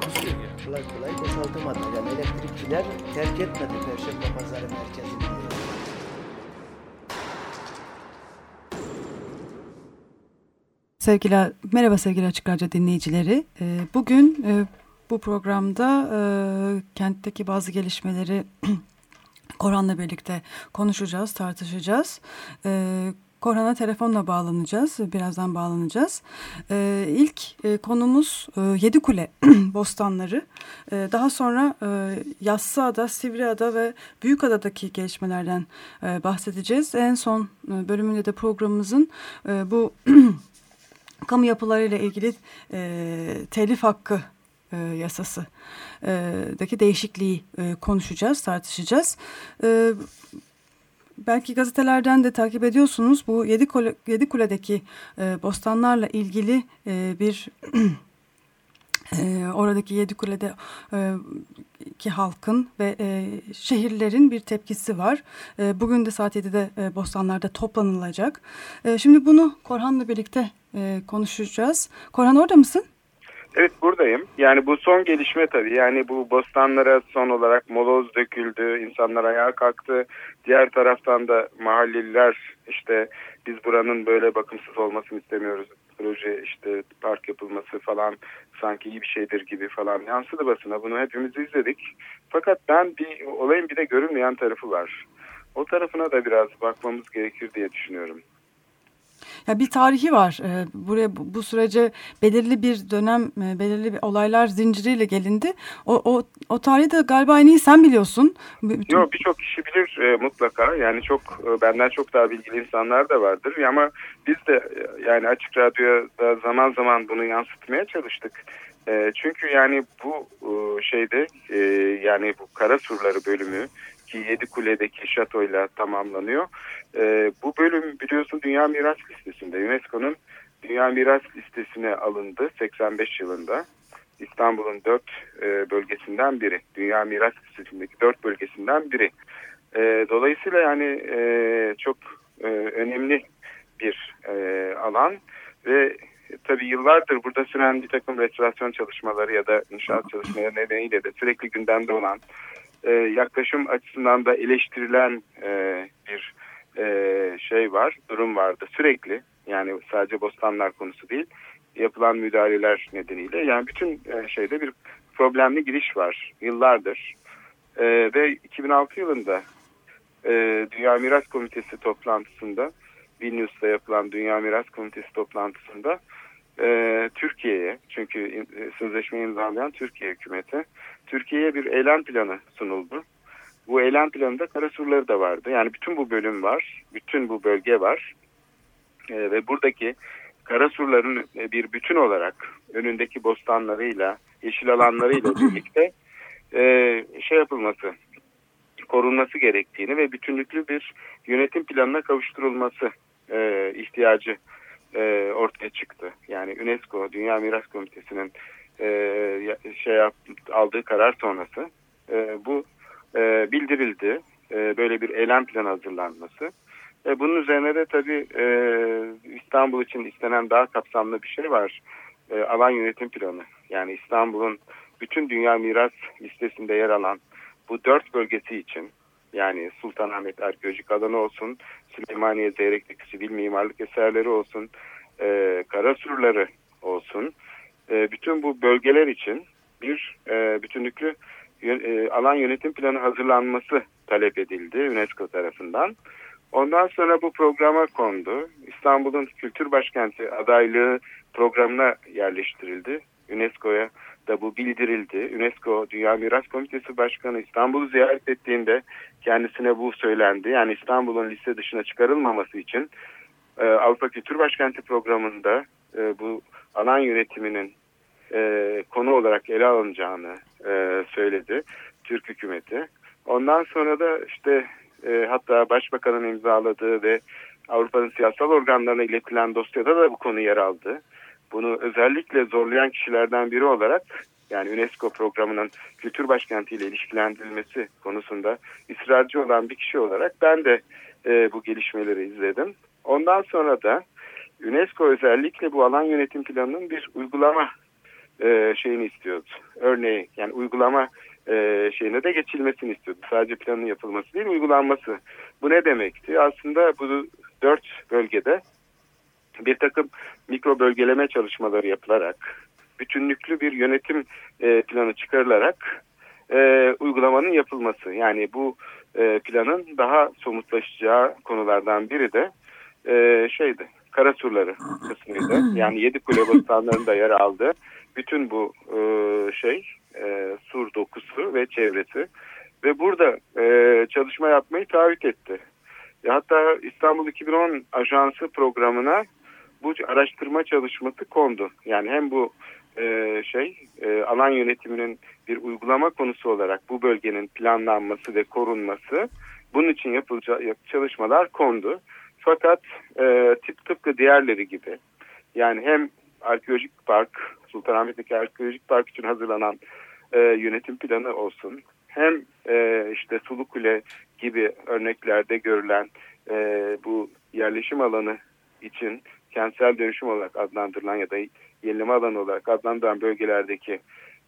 Takusu yok yani. kolay kolay boşaltamadı. Yani elektrikçiler terk etmedi Perşembe Pazarı merkezini. Sevgili, merhaba sevgili Açık Radyo dinleyicileri. Ee, Bugün e, bu programda e, kentteki bazı gelişmeleri Korhan'la birlikte konuşacağız, tartışacağız. Korhan'a telefonla bağlanacağız, birazdan bağlanacağız. Ee, İlk e, konumuz e, Yedikule bostanları. Ee, Daha sonra e, Yassıada, Sivriada ve Büyükada'daki gelişmelerden e, bahsedeceğiz. En son e, bölümünde de programımızın e, bu kamu yapılarıyla ilgili e, telif hakkı e, yasası e, daki değişikliği e, konuşacağız, tartışacağız. E, belki gazetelerden de takip ediyorsunuz. Bu Yedikule, Yedikule'deki e, bostanlarla ilgili e, bir e, oradaki Yedikule'de e, ki halkın ve e, şehirlerin bir tepkisi var. E, bugün de saat 7'de e, Bostanlar'da toplanılacak. E, şimdi bunu Korhan'la birlikte e, konuşacağız. Korhan orada mısın? Evet buradayım. Yani bu son gelişme tabii. Yani bu bostanlara son olarak moloz döküldü, insanlar ayağa kalktı. Diğer taraftan da mahalleliler işte biz buranın böyle bakımsız olmasını istemiyoruz. Proje işte park yapılması falan sanki iyi bir şeydir gibi falan yansıdı basına. Bunu hepimiz izledik. Fakat ben bir olayın bir de görünmeyen tarafı var. O tarafına da biraz bakmamız gerekir diye düşünüyorum. Ya bir tarihi var. E, buraya bu, sürece belirli bir dönem, e, belirli bir olaylar zinciriyle gelindi. O o o tarihi de galiba en iyi sen biliyorsun. Bütün- Yok birçok kişi bilir e, mutlaka. Yani çok e, benden çok daha bilgili insanlar da vardır. Ama biz de e, yani açık radyoda zaman zaman bunu yansıtmaya çalıştık. E, çünkü yani bu e, şeyde e, yani bu kara surları bölümü ki Yedikule'deki şatoyla tamamlanıyor. E, bu bölüm biliyorsun Dünya Miras Listesi'nde UNESCO'nun Dünya Miras Listesi'ne alındı 85 yılında. İstanbul'un dört e, bölgesinden biri. Dünya Miras Listesi'ndeki dört bölgesinden biri. E, dolayısıyla yani e, çok e, önemli bir e, alan ve tabii yıllardır burada süren bir takım restorasyon çalışmaları ya da inşaat çalışmaları nedeniyle de sürekli gündemde olan e, yaklaşım açısından da eleştirilen e, bir e, şey var, durum vardı sürekli. Yani sadece bostanlar konusu değil, yapılan müdahaleler nedeniyle. Yani bütün şeyde bir problemli giriş var yıllardır. Ve 2006 yılında Dünya Miras Komitesi toplantısında, Vilnius'ta yapılan Dünya Miras Komitesi toplantısında e, Türkiye'ye, çünkü e, sözleşmeyi imzalayan Türkiye hükümeti, Türkiye'ye bir eylem planı sunuldu. Bu eylem planında Karasurları da vardı. Yani bütün bu bölüm var, bütün bu bölge var. E, ve buradaki Karasurların e, bir bütün olarak önündeki bostanlarıyla, yeşil alanlarıyla birlikte e, şey yapılması, korunması gerektiğini ve bütünlüklü bir yönetim planına kavuşturulması e, ihtiyacı e, ortaya çıktı. Yani UNESCO, Dünya Miras Komitesi'nin e, şey yap, aldığı karar sonrası e, bu e, bildirildi. E, böyle bir eylem planı hazırlanması. E, bunun üzerine de tabii e, İstanbul için istenen daha kapsamlı bir şey var. E, alan yönetim planı. Yani İstanbul'un bütün dünya miras listesinde yer alan bu dört bölgesi için yani Sultanahmet Arkeolojik Alanı olsun, Süleymaniye Zeyrek'teki sivil mimarlık eserleri olsun, e, Karasurları olsun. E, bütün bu bölgeler için bir e, bütünlüklü e, alan yönetim planı hazırlanması talep edildi UNESCO tarafından. Ondan sonra bu programa kondu. İstanbul'un kültür başkenti adaylığı programına yerleştirildi. UNESCO'ya da bu bildirildi. UNESCO Dünya Miras Komitesi Başkanı İstanbul'u ziyaret ettiğinde kendisine bu söylendi. Yani İstanbul'un liste dışına çıkarılmaması için e, Avrupa Kültür Başkenti programında e, bu alan yönetiminin e, konu olarak ele alınacağını e, söyledi Türk hükümeti. Ondan sonra da işte hatta Başbakanın imzaladığı ve Avrupa'nın siyasal organlarına iletilen dosyada da bu konu yer aldı. Bunu özellikle zorlayan kişilerden biri olarak yani UNESCO programının kültür başkentiyle ilişkilendirilmesi konusunda ısrarcı olan bir kişi olarak ben de e, bu gelişmeleri izledim. Ondan sonra da UNESCO özellikle bu alan yönetim planının bir uygulama e, şeyini istiyordu. Örneğin yani uygulama e, şeyine de geçilmesini istiyordu. Sadece planın yapılması değil uygulanması. Bu ne demekti? Aslında bu dört bölgede bir takım mikro bölgeleme çalışmaları yapılarak bütünlüklü bir yönetim e, planı çıkarılarak e, uygulamanın yapılması. Yani bu e, planın daha somutlaşacağı konulardan biri de e, şeydi Karasurları kısmıydı. Yani yedi kule bostanlarında yer aldı. Bütün bu e, şey e, sur dokusu ve çevresi ve burada e, çalışma yapmayı taahhüt etti. E, hatta İstanbul 2010 Ajansı programına bu araştırma çalışması kondu. Yani hem bu e, şey e, alan yönetiminin bir uygulama konusu olarak bu bölgenin planlanması ve korunması bunun için yapılacak çalışmalar kondu. Fakat e, tip tıpkı diğerleri gibi yani hem arkeolojik park Sultanahmet'teki arkeolojik park için hazırlanan e, yönetim planı olsun hem e, işte Sulukule gibi örneklerde görülen e, bu yerleşim alanı için kentsel dönüşüm olarak adlandırılan ya da yenileme alanı olarak adlandırılan bölgelerdeki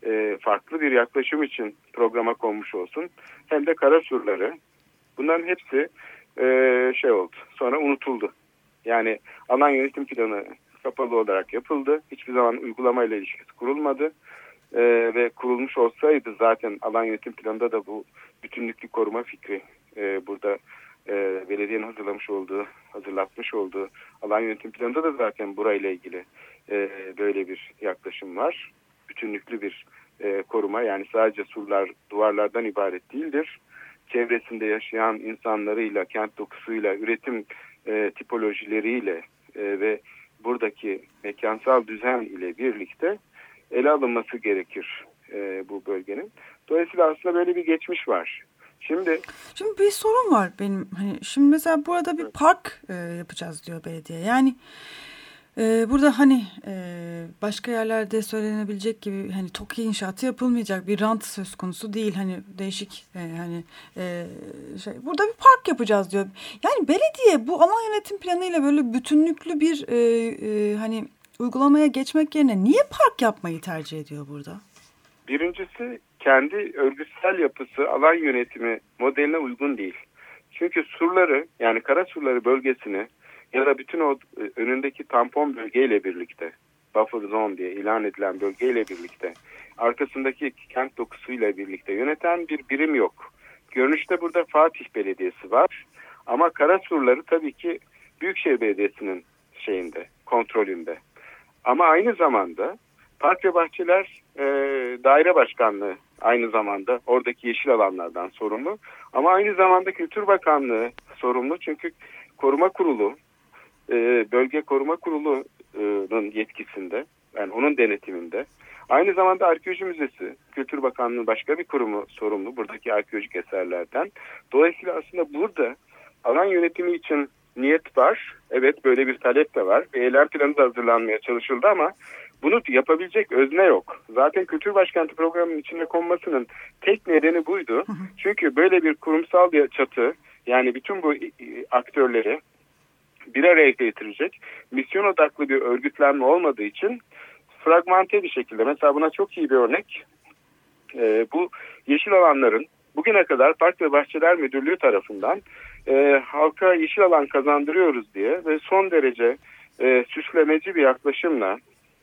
e, farklı bir yaklaşım için programa konmuş olsun. Hem de kara surları. Bunların hepsi e, şey oldu. Sonra unutuldu. Yani alan yönetim planı kapalı olarak yapıldı. Hiçbir zaman uygulamayla ilişkisi kurulmadı. E, ve kurulmuş olsaydı zaten alan yönetim planında da bu bütünlüklü koruma fikri e, burada e, belediyenin hazırlamış olduğu, hazırlatmış olduğu alan yönetim planında da zaten burayla ilgili e, böyle bir yaklaşım var. Bütünlüklü bir e, koruma yani sadece surlar, duvarlardan ibaret değildir. Çevresinde yaşayan insanlarıyla, kent dokusuyla, üretim e, tipolojileriyle e, ve buradaki mekansal düzen ile birlikte ele alınması gerekir e, bu bölgenin. Dolayısıyla aslında böyle bir geçmiş var. Şimdi Şimdi bir sorun var benim. Hani şimdi mesela burada bir park e, yapacağız diyor belediye. Yani e, burada hani e, başka yerlerde söylenebilecek gibi hani TOKİ inşaatı yapılmayacak bir rant söz konusu değil. Hani değişik e, hani e, şey burada bir park yapacağız diyor. Yani belediye bu alan yönetim planıyla böyle bütünlüklü bir hani uygulamaya geçmek yerine niye park yapmayı tercih ediyor burada? Birincisi kendi örgütsel yapısı alan yönetimi modeline uygun değil. Çünkü surları yani kara surları bölgesini ya da bütün o e, önündeki tampon bölgeyle birlikte buffer zone diye ilan edilen bölgeyle birlikte arkasındaki kent dokusuyla birlikte yöneten bir birim yok. Görünüşte burada Fatih Belediyesi var ama kara surları tabii ki Büyükşehir Belediyesi'nin şeyinde, kontrolünde. Ama aynı zamanda Park ve Bahçeler e, Daire Başkanlığı aynı zamanda oradaki yeşil alanlardan sorumlu. Ama aynı zamanda Kültür Bakanlığı sorumlu çünkü koruma kurulu, e, bölge koruma kurulunun yetkisinde, yani onun denetiminde. Aynı zamanda Arkeoloji Müzesi, Kültür Bakanlığı başka bir kurumu sorumlu buradaki arkeolojik eserlerden. Dolayısıyla aslında burada alan yönetimi için niyet var. Evet böyle bir talep de var. Bir eylem planı da hazırlanmaya çalışıldı ama bunu yapabilecek özne yok. Zaten Kültür Başkenti programının içine konmasının tek nedeni buydu. Çünkü böyle bir kurumsal bir çatı yani bütün bu aktörleri bir araya getirecek misyon odaklı bir örgütlenme olmadığı için fragmente bir şekilde mesela buna çok iyi bir örnek e, bu yeşil alanların bugüne kadar Park ve Bahçeler Müdürlüğü tarafından e, halka yeşil alan kazandırıyoruz diye ve son derece e, süslemeci bir yaklaşımla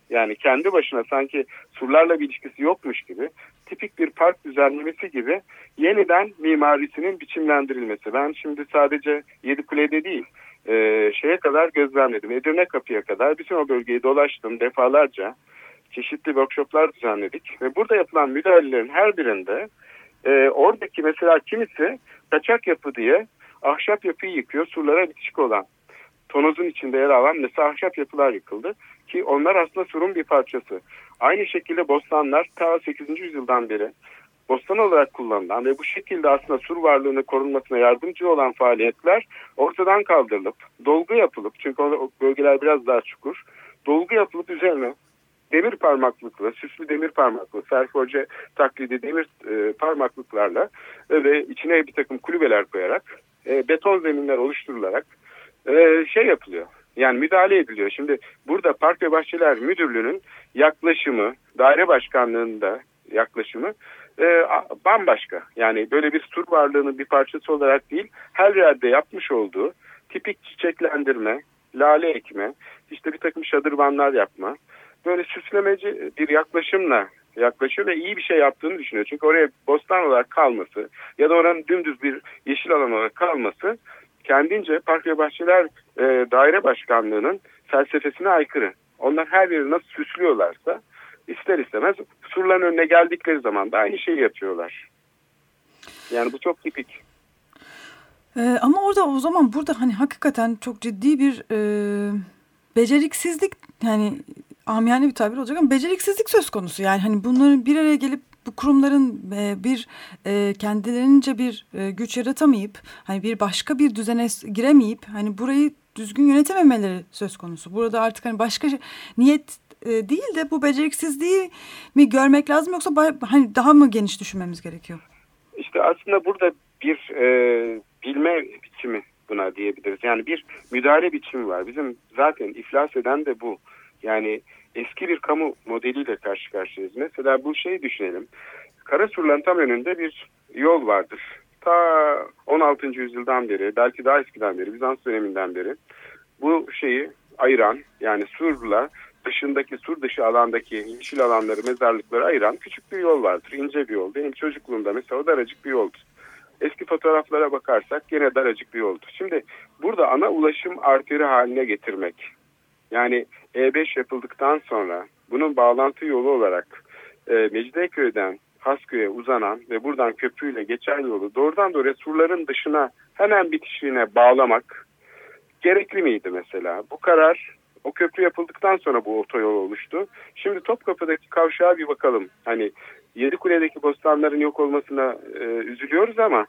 yani kendi başına sanki surlarla bir ilişkisi yokmuş gibi tipik bir park düzenlemesi gibi yeniden mimarisinin biçimlendirilmesi. Ben şimdi sadece Yedikule'de değil e, şeye kadar gözlemledim. Edirne Kapı'ya kadar bütün o bölgeyi dolaştım defalarca. Çeşitli workshoplar düzenledik ve burada yapılan müdahalelerin her birinde e, oradaki mesela kimisi kaçak yapı diye ahşap yapıyı yıkıyor surlara bitişik olan tonozun içinde yer alan mesela ahşap yapılar yıkıldı ki onlar aslında surun bir parçası. Aynı şekilde bostanlar ta 8. yüzyıldan beri bostan olarak kullanılan ve bu şekilde aslında sur varlığını korunmasına yardımcı olan faaliyetler ortadan kaldırılıp dolgu yapılıp çünkü o bölgeler biraz daha çukur dolgu yapılıp üzerine demir parmaklıklı, süslü demir parmaklı, serforce taklidi demir e, parmaklıklarla e, ve içine bir takım kulübeler koyarak e, beton zeminler oluşturularak e, şey yapılıyor. Yani müdahale ediliyor. Şimdi burada Park ve Bahçeler Müdürlüğü'nün yaklaşımı, daire başkanlığında yaklaşımı e, bambaşka. Yani böyle bir tur varlığının bir parçası olarak değil, her yerde yapmış olduğu tipik çiçeklendirme, lale ekme, işte bir takım şadırvanlar yapma, böyle süslemeci bir yaklaşımla yaklaşıyor ve iyi bir şey yaptığını düşünüyor. Çünkü oraya bostan olarak kalması ya da oranın dümdüz bir yeşil alan olarak kalması kendince Park ve Bahçeler e, Daire Başkanlığı'nın felsefesine aykırı. Onlar her yeri nasıl süslüyorlarsa ister istemez surların önüne geldikleri zaman da aynı şeyi yapıyorlar. Yani bu çok tipik. Ee, ama orada o zaman burada hani hakikaten çok ciddi bir e, beceriksizlik yani amiyane bir tabir olacak ama beceriksizlik söz konusu. Yani hani bunların bir araya gelip bu kurumların e, bir e, kendilerince bir e, güç yaratamayıp hani bir başka bir düzene giremeyip hani burayı düzgün yönetememeleri söz konusu. Burada artık hani başka niyet değil de bu beceriksizliği mi görmek lazım yoksa hani daha mı geniş düşünmemiz gerekiyor? İşte aslında burada bir e, bilme biçimi buna diyebiliriz. Yani bir müdahale biçimi var. Bizim zaten iflas eden de bu. Yani eski bir kamu modeliyle karşı karşıyayız. Mesela bu şeyi düşünelim. Karasur'un tam önünde bir yol vardır. Ta 16. yüzyıldan beri, belki daha eskiden beri, Bizans döneminden beri bu şeyi ayıran yani Sur'la dışındaki sur dışı alandaki yeşil alanları, mezarlıkları ayıran küçük bir yol vardır. ince bir yol. Benim çocukluğumda mesela o daracık bir yoldu. Eski fotoğraflara bakarsak gene daracık bir yoldu. Şimdi burada ana ulaşım arteri haline getirmek yani E5 yapıldıktan sonra bunun bağlantı yolu olarak e, Mecidiyeköy'den Hasköy'e uzanan ve buradan köprüyle geçen yolu doğrudan doğruya surların dışına hemen bitişiğine bağlamak gerekli miydi mesela? Bu karar o köprü yapıldıktan sonra bu otoyol oluştu. Şimdi Topkapı'daki kavşağa bir bakalım. Hani Yedikule'deki bostanların yok olmasına e, üzülüyoruz ama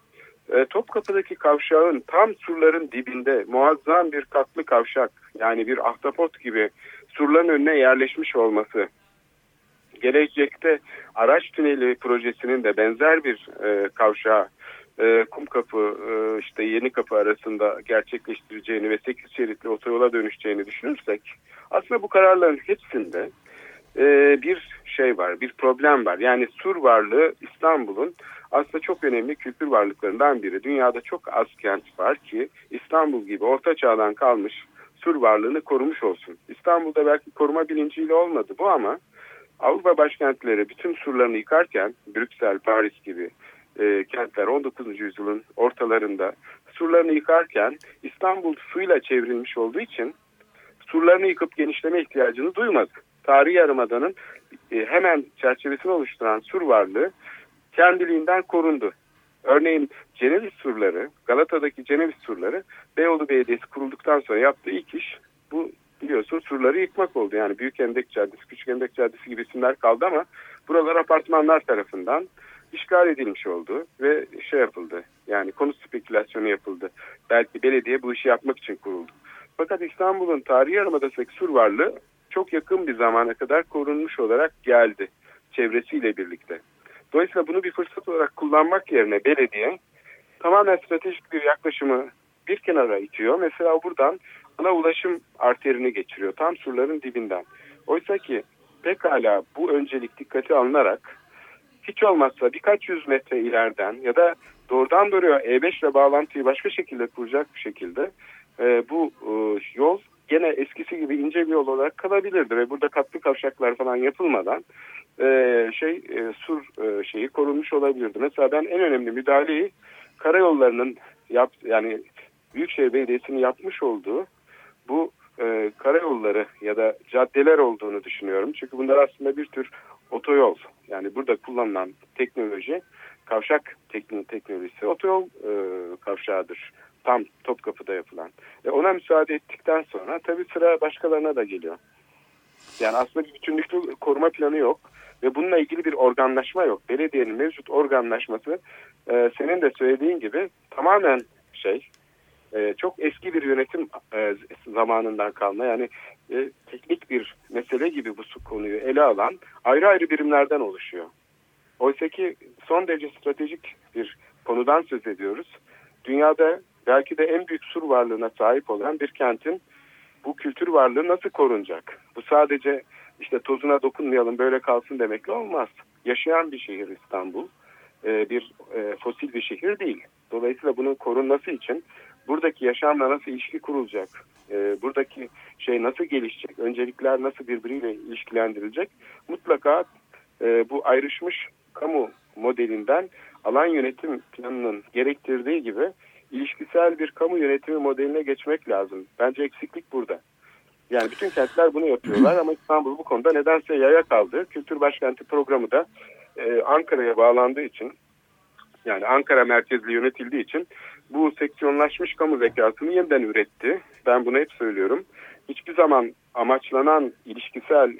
e, Topkapı'daki kavşağın tam surların dibinde muazzam bir katlı kavşak yani bir ahtapot gibi surların önüne yerleşmiş olması gelecekte araç tüneli projesinin de benzer bir e, kavşağı e, Kumkapı e, işte Yeni Kapı arasında gerçekleştireceğini ve 8 şeritli otoyola dönüşeceğini düşünürsek aslında bu kararların hepsinde e, bir şey var, bir problem var. Yani sur varlığı İstanbul'un aslında çok önemli kültür varlıklarından biri. Dünyada çok az kent var ki İstanbul gibi orta çağdan kalmış sur varlığını korumuş olsun. İstanbul'da belki koruma bilinciyle olmadı bu ama Avrupa başkentleri bütün surlarını yıkarken Brüksel, Paris gibi e, kentler 19. yüzyılın ortalarında surlarını yıkarken İstanbul suyla çevrilmiş olduğu için surlarını yıkıp genişleme ihtiyacını duymadı. Tarihi Yarımada'nın e, hemen çerçevesini oluşturan sur varlığı kendiliğinden korundu. Örneğin Ceneviz surları, Galata'daki Ceneviz surları Beyoğlu Belediyesi kurulduktan sonra yaptığı ilk iş bu biliyorsun surları yıkmak oldu. Yani Büyük Endek Caddesi, Küçük Endek Caddesi gibi isimler kaldı ama buralar apartmanlar tarafından işgal edilmiş oldu ve şey yapıldı. Yani konut spekülasyonu yapıldı. Belki belediye bu işi yapmak için kuruldu. Fakat İstanbul'un tarihi yarımadasındaki sur varlığı çok yakın bir zamana kadar korunmuş olarak geldi çevresiyle birlikte. Dolayısıyla bunu bir fırsat olarak kullanmak yerine belediye tamamen stratejik bir yaklaşımı bir kenara itiyor. Mesela buradan ana ulaşım arterini geçiriyor tam surların dibinden. Oysa ki pekala bu öncelik dikkate alınarak hiç olmazsa birkaç yüz metre ileriden ya da doğrudan doğruya E5 ile bağlantıyı başka şekilde kuracak bir şekilde e, bu e, yol gene eskisi gibi ince bir yol olarak kalabilirdi ve burada katlı kavşaklar falan yapılmadan e, şey e, sur e, şeyi korunmuş olabilirdi. Mesela ben en önemli müdahaleyi karayollarının yap yani Büyükşehir Belediyesi'nin yapmış olduğu bu e, karayolları ya da caddeler olduğunu düşünüyorum. Çünkü bunlar aslında bir tür otoyol. Yani burada kullanılan teknoloji kavşak teknolojisi otoyol e, kavşağıdır. Tam Topkapı'da yapılan. E ona müsaade ettikten sonra tabii sıra başkalarına da geliyor. Yani aslında bir bütünlüklü koruma planı yok ve bununla ilgili bir organlaşma yok. Belediyenin mevcut organlaşması e, senin de söylediğin gibi tamamen şey e, çok eski bir yönetim e, zamanından kalma yani e, teknik bir mesele gibi bu konuyu ele alan ayrı ayrı birimlerden oluşuyor. Oysa ki son derece stratejik bir konudan söz ediyoruz. Dünyada belki de en büyük sur varlığına sahip olan bir kentin bu kültür varlığı nasıl korunacak? Bu sadece işte tozuna dokunmayalım böyle kalsın demekle olmaz. Yaşayan bir şehir İstanbul. E, bir e, fosil bir şehir değil. Dolayısıyla bunun korunması için buradaki yaşamla nasıl ilişki kurulacak? E, buradaki şey nasıl gelişecek? Öncelikler nasıl birbiriyle ilişkilendirilecek? Mutlaka bu ayrışmış kamu modelinden alan yönetim planının gerektirdiği gibi ilişkisel bir kamu yönetimi modeline geçmek lazım. Bence eksiklik burada. Yani bütün kentler bunu yapıyorlar ama İstanbul bu konuda nedense yaya kaldı. Kültür Başkenti programı da e, Ankara'ya bağlandığı için yani Ankara merkezli yönetildiği için bu seksiyonlaşmış kamu zekasını yeniden üretti. Ben bunu hep söylüyorum. Hiçbir zaman amaçlanan ilişkisel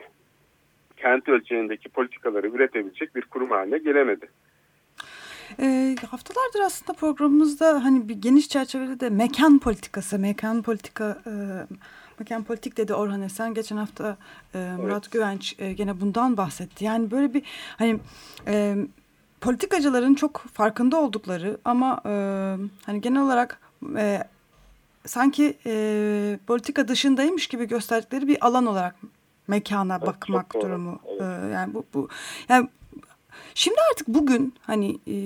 kent ölçeğindeki politikaları üretebilecek bir kurum haline gelemedi. E, haftalardır aslında programımızda hani bir geniş çerçevede de mekan politikası, mekan politika, e, mekan politik dedi Orhan Esen. Geçen hafta e, Murat evet. Güvenç e, gene bundan bahsetti. Yani böyle bir hani e, politikacıların çok farkında oldukları ama e, hani genel olarak e, sanki e, politika dışındaymış gibi gösterdikleri bir alan olarak mekana evet, bakmak durumu. Evet. E, yani bu bu yani Şimdi artık bugün hani e,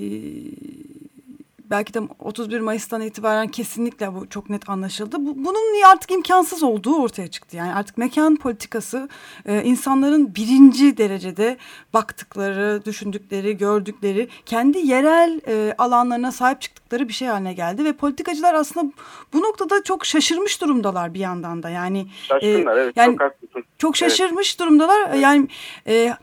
belki de 31 Mayıs'tan itibaren kesinlikle bu çok net anlaşıldı. Bu, bunun artık imkansız olduğu ortaya çıktı. Yani artık mekan politikası e, insanların birinci derecede baktıkları, düşündükleri, gördükleri, kendi yerel e, alanlarına sahip çıktıkları bir şey haline geldi. Ve politikacılar aslında bu noktada çok şaşırmış durumdalar bir yandan da. Yani, Şaşkınlar e, evet yani, çok haklısın. Çok şaşırmış evet. durumdalar. Evet. Yani... E,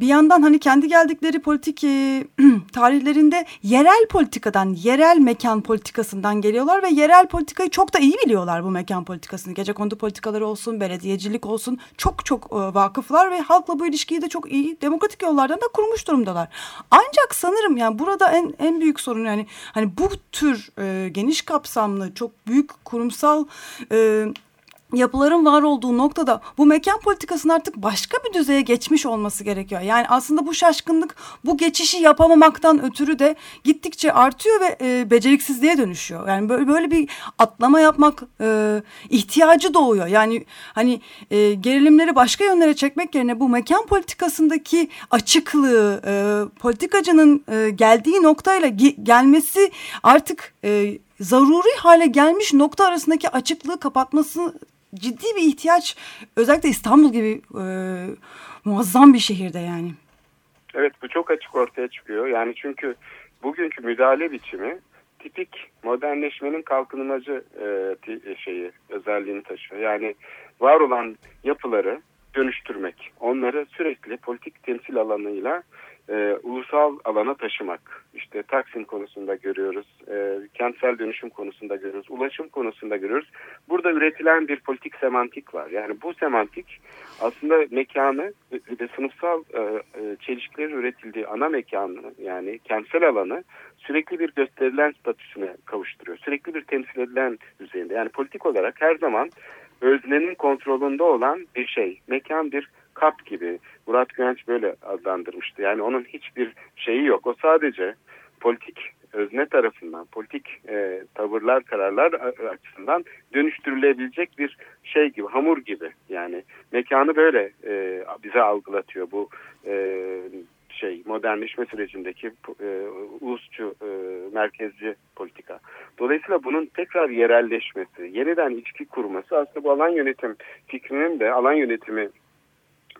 bir yandan hani kendi geldikleri politik e, tarihlerinde yerel politikadan, yerel mekan politikasından geliyorlar ve yerel politikayı çok da iyi biliyorlar bu mekan politikasını. Gece kondu politikaları olsun, belediyecilik olsun çok çok e, vakıflar ve halkla bu ilişkiyi de çok iyi demokratik yollardan da kurmuş durumdalar. Ancak sanırım yani burada en en büyük sorun yani hani bu tür e, geniş kapsamlı çok büyük kurumsal e, yapıların var olduğu noktada bu mekan politikasının artık başka bir düzeye geçmiş olması gerekiyor. Yani aslında bu şaşkınlık bu geçişi yapamamaktan ötürü de gittikçe artıyor ve e, beceriksizliğe dönüşüyor. Yani böyle böyle bir atlama yapmak e, ihtiyacı doğuyor. Yani hani e, gerilimleri başka yönlere çekmek yerine bu mekan politikasındaki açıklığı e, politikacının e, geldiği noktayla ge gelmesi artık e, zaruri hale gelmiş nokta arasındaki açıklığı kapatması ciddi bir ihtiyaç özellikle İstanbul gibi e, muazzam bir şehirde yani. Evet bu çok açık ortaya çıkıyor. Yani çünkü bugünkü müdahale biçimi tipik modernleşmenin kalkınmacı e, şeyi özelliğini taşıyor. Yani var olan yapıları dönüştürmek, onları sürekli politik temsil alanıyla e, ulusal alana taşımak. İşte Taksim konusunda görüyoruz, e, kentsel dönüşüm konusunda görüyoruz, ulaşım konusunda görüyoruz. Burada üretilen bir politik semantik var. Yani bu semantik aslında mekanı ve sınıfsal e, e, çelişkilerin üretildiği ana mekanı yani kentsel alanı sürekli bir gösterilen statüsüne kavuşturuyor. Sürekli bir temsil edilen düzeyinde. Yani politik olarak her zaman öznenin kontrolünde olan bir şey. Mekan bir kap gibi. Murat Güvenç böyle adlandırmıştı. Yani onun hiçbir şeyi yok. O sadece politik özne tarafından, politik e, tavırlar, kararlar açısından dönüştürülebilecek bir şey gibi, hamur gibi. Yani mekanı böyle e, bize algılatıyor bu e, şey modernleşme sürecindeki e, ulusçu e, merkezci politika. Dolayısıyla bunun tekrar yerelleşmesi, yeniden içki kurması aslında bu alan yönetim fikrinin de alan yönetimi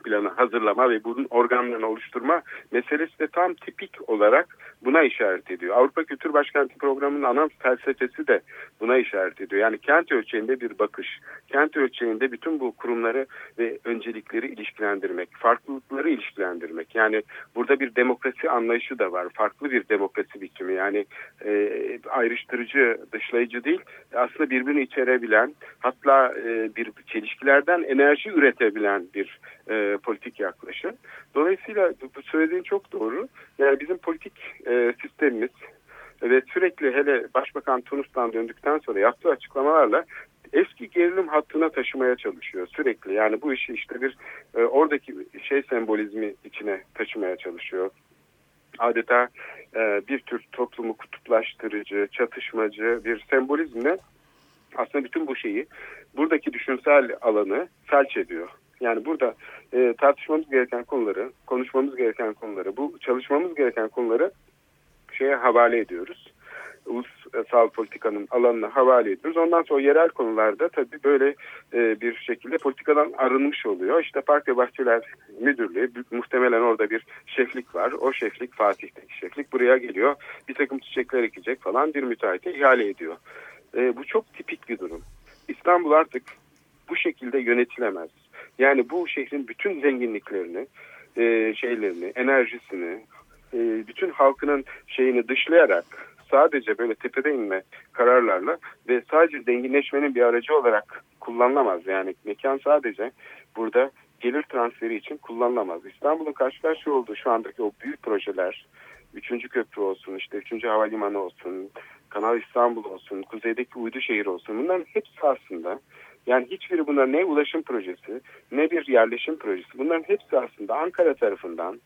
planı hazırlama ve bunun organlarını oluşturma meselesi de tam tipik olarak buna işaret ediyor. Avrupa Kültür Başkenti Programı'nın ana felsefesi de buna işaret ediyor. Yani kent ölçeğinde bir bakış, kent ölçeğinde bütün bu kurumları ve öncelikleri ilişkilendirmek, farklılıkları ilişkilendirmek. Yani burada bir demokrasi anlayışı da var. Farklı bir demokrasi biçimi. Yani e, ayrıştırıcı, dışlayıcı değil. Aslında birbirini içerebilen, hatta e, bir çelişkilerden enerji üretebilen bir e, politik yaklaşım. Dolayısıyla bu söylediğin çok doğru. Yani bizim politik e, sistemimiz ve sürekli hele Başbakan Tunus'tan döndükten sonra yaptığı açıklamalarla eski gerilim hattına taşımaya çalışıyor sürekli. Yani bu işi işte bir e, oradaki şey sembolizmi içine taşımaya çalışıyor. Adeta e, bir tür toplumu kutuplaştırıcı, çatışmacı bir sembolizmle aslında bütün bu şeyi buradaki düşünsel alanı felç ediyor. Yani burada e, tartışmamız gereken konuları, konuşmamız gereken konuları, bu çalışmamız gereken konuları şeye havale ediyoruz. Ulusal politikanın alanına havale ediyoruz. Ondan sonra yerel konularda tabii böyle e, bir şekilde politikadan arınmış oluyor. İşte Park ve Bahçeler Müdürlüğü muhtemelen orada bir şeflik var. O şeflik Fatih'teki şeflik buraya geliyor. Bir takım çiçekler ekecek falan bir müteahhite ihale ediyor. E, bu çok tipik bir durum. İstanbul artık bu şekilde yönetilemez. Yani bu şehrin bütün zenginliklerini, e, şeylerini, enerjisini, e, bütün halkının şeyini dışlayarak sadece böyle tepede inme kararlarla ve sadece zenginleşmenin bir aracı olarak kullanılamaz. Yani mekan sadece burada gelir transferi için kullanılamaz. İstanbul'un karşı karşıya olduğu şu andaki o büyük projeler, Üçüncü köprü olsun, işte üçüncü havalimanı olsun, Kanal İstanbul olsun, kuzeydeki uydu şehir olsun. Bunların hepsi aslında yani hiçbiri bunlar ne ulaşım projesi ne bir yerleşim projesi. Bunların hepsi aslında Ankara tarafından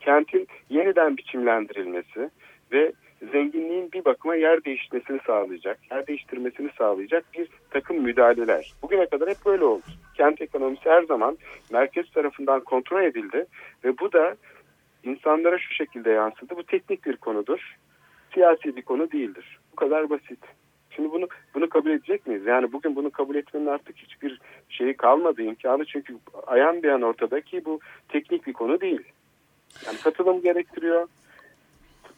kentin yeniden biçimlendirilmesi ve zenginliğin bir bakıma yer değiştirmesini sağlayacak, yer değiştirmesini sağlayacak bir takım müdahaleler. Bugüne kadar hep böyle oldu. Kent ekonomisi her zaman merkez tarafından kontrol edildi ve bu da insanlara şu şekilde yansıdı. Bu teknik bir konudur. Siyasi bir konu değildir. Bu kadar basit. Şimdi bunu bunu kabul edecek miyiz? Yani bugün bunu kabul etmenin artık hiçbir şeyi kalmadı imkanı çünkü ayan bir an ortada ki bu teknik bir konu değil. Yani katılım gerektiriyor,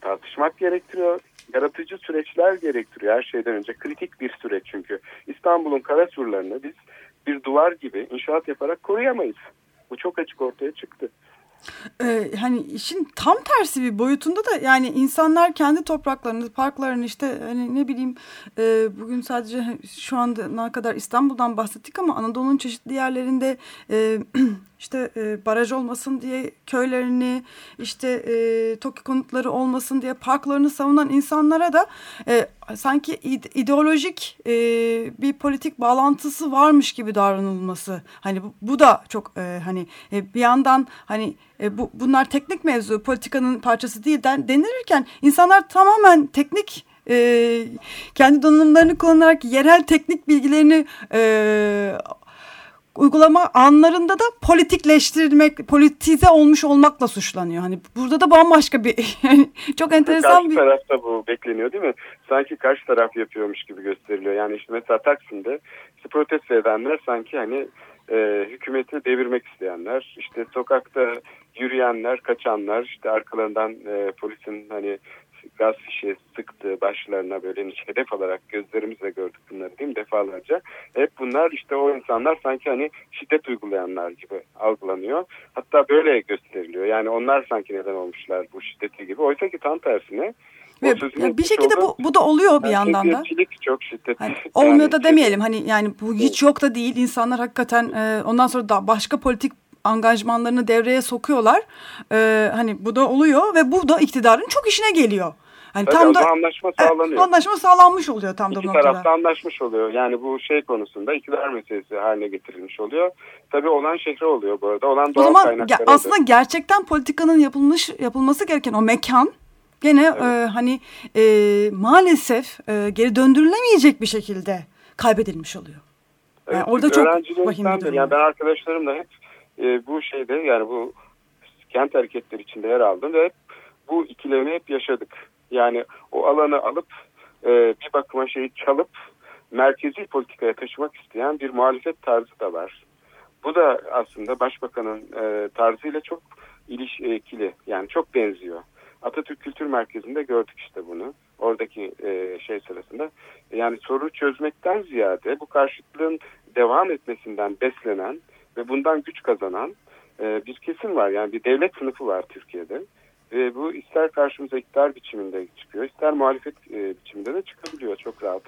tartışmak gerektiriyor, yaratıcı süreçler gerektiriyor her şeyden önce. Kritik bir süreç çünkü. İstanbul'un kara surlarını biz bir duvar gibi inşaat yaparak koruyamayız. Bu çok açık ortaya çıktı. Ee, hani işin tam tersi bir boyutunda da yani insanlar kendi topraklarını, parklarını işte hani ne bileyim e, bugün sadece şu anda ne kadar İstanbul'dan bahsettik ama Anadolu'nun çeşitli yerlerinde e, işte e, baraj olmasın diye köylerini işte e, TOKİ konutları olmasın diye parklarını savunan insanlara da e, sanki ideolojik e, bir politik bağlantısı varmış gibi davranılması. Hani bu, bu da çok e, hani e, bir yandan hani e, bu bunlar teknik mevzu politikanın parçası değil den, denilirken insanlar tamamen teknik e, kendi donanımlarını kullanarak yerel teknik bilgilerini e, uygulama anlarında da politikleştirilmek, politize olmuş olmakla suçlanıyor. Hani burada da bambaşka bir yani çok enteresan karşı bir... Karşı tarafta bu bekleniyor değil mi? Sanki karşı taraf yapıyormuş gibi gösteriliyor. Yani işte mesela Taksim'de işte protesto edenler sanki hani e, hükümeti devirmek isteyenler, işte sokakta yürüyenler, kaçanlar, işte arkalarından e, polisin hani gaz şişe sıktı başlarına böyle hedef alarak gözlerimizle gördük bunları değil mi defalarca. Hep bunlar işte o insanlar sanki hani şiddet uygulayanlar gibi algılanıyor. Hatta böyle gösteriliyor. Yani onlar sanki neden olmuşlar bu şiddeti gibi. Oysa ki tam tersine ve yani bir şekilde bu, bu da oluyor bir yani yandan da. çok şiddet. Hani, olmuyor yani, da demeyelim hani yani bu hiç yok da değil. İnsanlar hakikaten e, ondan sonra da başka politik angajmanlarını devreye sokuyorlar. Ee, hani bu da oluyor ve bu da iktidarın çok işine geliyor. Hani Tabii tam da anlaşma sağlanıyor. E, anlaşma sağlanmış oluyor tam da İki taraf da anlaşmış oluyor. Yani bu şey konusunda iktidar meselesi haline getirilmiş oluyor. Tabii olan şehre oluyor bu arada. Olan doğal o zaman kaynakları. aslında gerçekten politikanın yapılmış yapılması gereken o mekan gene evet. e, hani e, maalesef e, geri döndürülemeyecek bir şekilde kaybedilmiş oluyor. Yani evet, orada çok vahim bir durum. Yani ben arkadaşlarımla hep e, bu şeyde yani bu kent hareketleri içinde yer aldım ve hep bu ikilemi hep yaşadık. Yani o alanı alıp e, bir bakıma şeyi çalıp merkezi politikaya taşımak isteyen bir muhalefet tarzı da var. Bu da aslında başbakanın e, tarzıyla çok ilişkili yani çok benziyor. Atatürk Kültür Merkezi'nde gördük işte bunu. Oradaki e, şey sırasında. Yani soru çözmekten ziyade bu karşıtlığın devam etmesinden beslenen ve bundan güç kazanan e, bir kesim var. Yani bir devlet sınıfı var Türkiye'de. Ve bu ister karşımıza iktidar biçiminde çıkıyor, ister muhalefet e, biçiminde de çıkabiliyor çok rahat.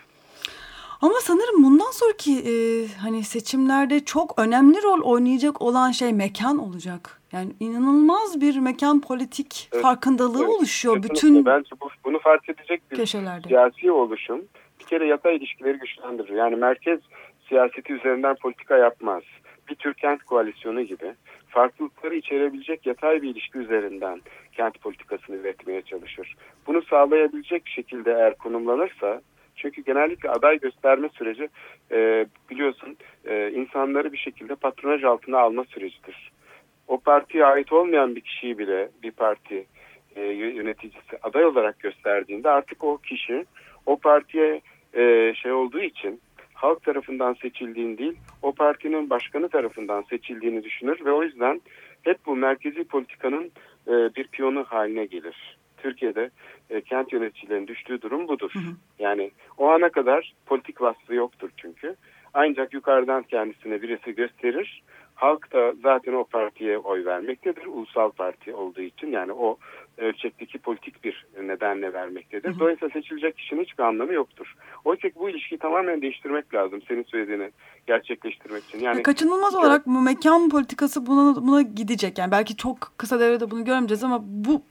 Ama sanırım bundan sonraki e, hani seçimlerde çok önemli rol oynayacak olan şey mekan olacak. Yani inanılmaz bir mekan politik Evet, farkındalığı evet. oluşuyor Kesinlikle. bütün Bence bu, bunu fark edecek bir köşelerde. siyasi oluşum bir kere yatay ilişkileri güçlendirir. Yani merkez siyaseti üzerinden politika yapmaz. Bir tür kent koalisyonu gibi farklılıkları içerebilecek yatay bir ilişki üzerinden kent politikasını üretmeye çalışır. Bunu sağlayabilecek şekilde eğer konumlanırsa çünkü genellikle aday gösterme süreci e, biliyorsun e, insanları bir şekilde patronaj altına alma sürecidir. O partiye ait olmayan bir kişiyi bile bir parti e, yöneticisi aday olarak gösterdiğinde artık o kişi o partiye e, şey olduğu için halk tarafından seçildiğini değil o partinin başkanı tarafından seçildiğini düşünür ve o yüzden hep bu merkezi politikanın e, bir piyonu haline gelir. Türkiye'de e, kent yöneticilerin düştüğü durum budur. Hı hı. Yani o ana kadar politik vasfı yoktur çünkü. Ancak yukarıdan kendisine birisi gösterir. Halk da zaten o partiye oy vermektedir. Ulusal parti olduğu için yani o ölçekteki politik bir nedenle vermektedir. Hı hı. Dolayısıyla seçilecek kişinin hiçbir anlamı yoktur. Oysa ki bu ilişkiyi tamamen değiştirmek lazım senin söylediğini gerçekleştirmek için. Yani Ya kaçınılmaz Evet. olarak bu mekan politikası buna, buna gidecek. Yani belki çok kısa devrede bunu görmeyeceğiz ama bu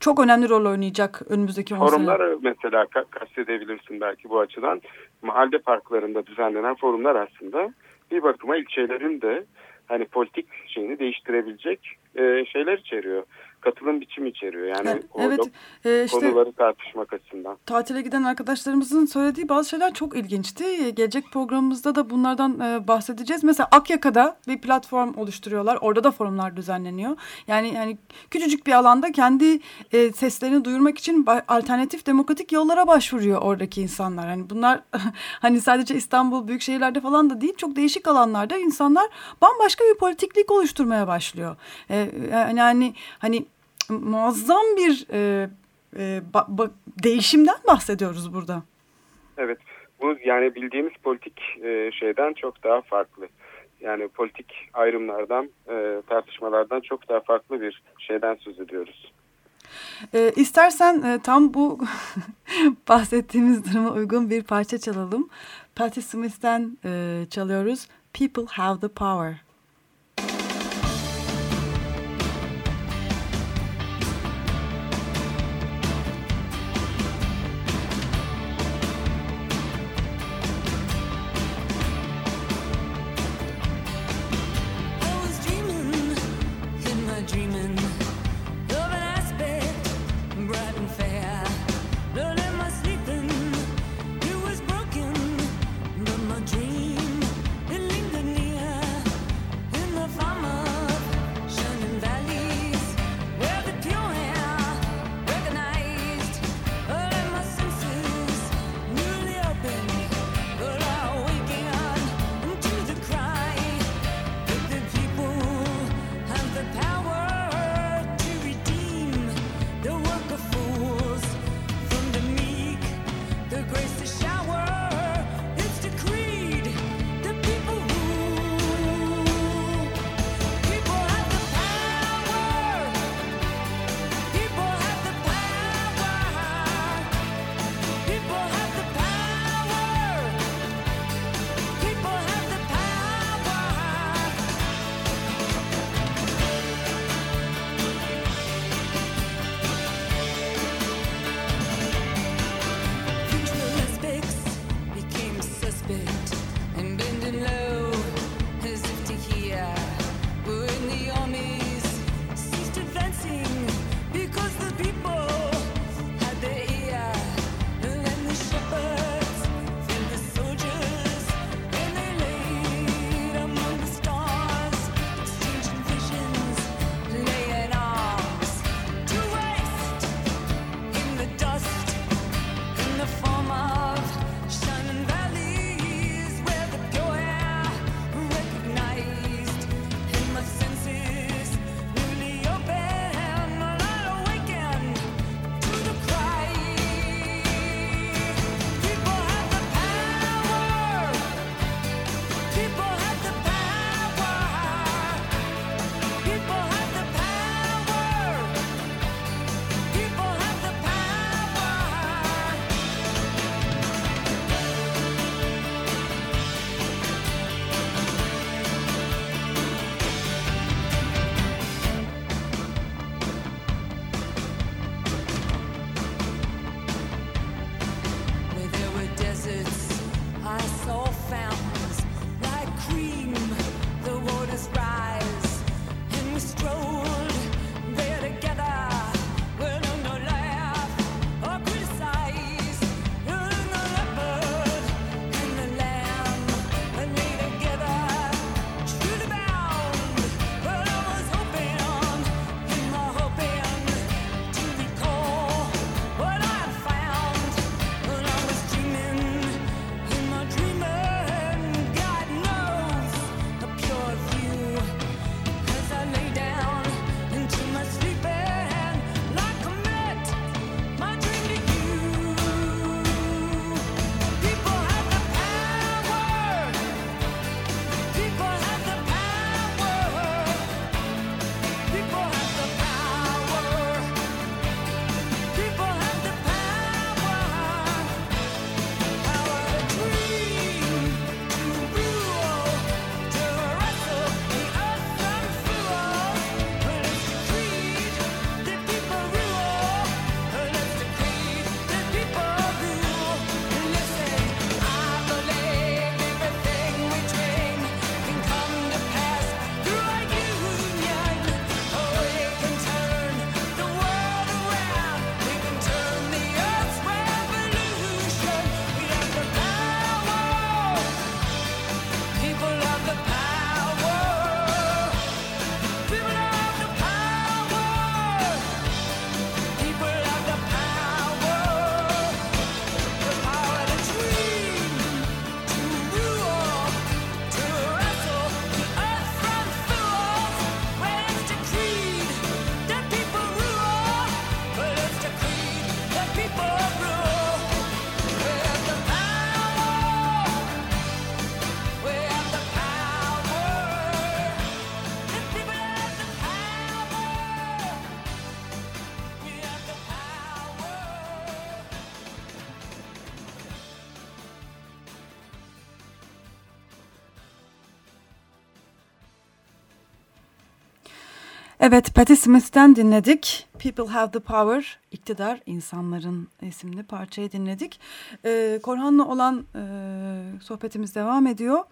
çok önemli rol oynayacak önümüzdeki 10 sene. Forumları mesela ka- kastedebilirsin belki bu açıdan. Mahalle parklarında düzenlenen forumlar aslında bir bakıma ilçelerin de hani politik şeyini değiştirebilecek e, şeyler içeriyor. Katılım biçimi içeriyor. Yani Yani orada evet e, işte konuları tartışmak açısından. tatile giden arkadaşlarımızın söylediği bazı şeyler çok ilginçti. Gelecek programımızda da bunlardan e, bahsedeceğiz. Mesela Akyaka'da bir platform oluşturuyorlar. Orada da forumlar düzenleniyor. Yani yani küçücük bir alanda kendi e, seslerini duyurmak için alternatif demokratik yollara başvuruyor oradaki insanlar. Hani bunlar hani sadece İstanbul büyük şehirlerde falan da değil, çok değişik alanlarda insanlar bambaşka bir politiklik oluşturmaya başlıyor. E, yani hani hani muazzam bir e, e, ba- ba- değişimden bahsediyoruz burada. Evet. Bu yani bildiğimiz politik e, şeyden çok daha farklı. Yani politik ayrımlardan, e, tartışmalardan çok daha farklı bir şeyden söz ediyoruz. E, istersen e, tam bu bahsettiğimiz duruma uygun bir parça çalalım. Patti Smith'ten e, çalıyoruz. People have the power. Evet, Patti Smith'ten dinledik. People Have the Power, İktidar İnsanların isimli parçayı dinledik. Ee, Korhan'la olan e, sohbetimiz devam ediyor.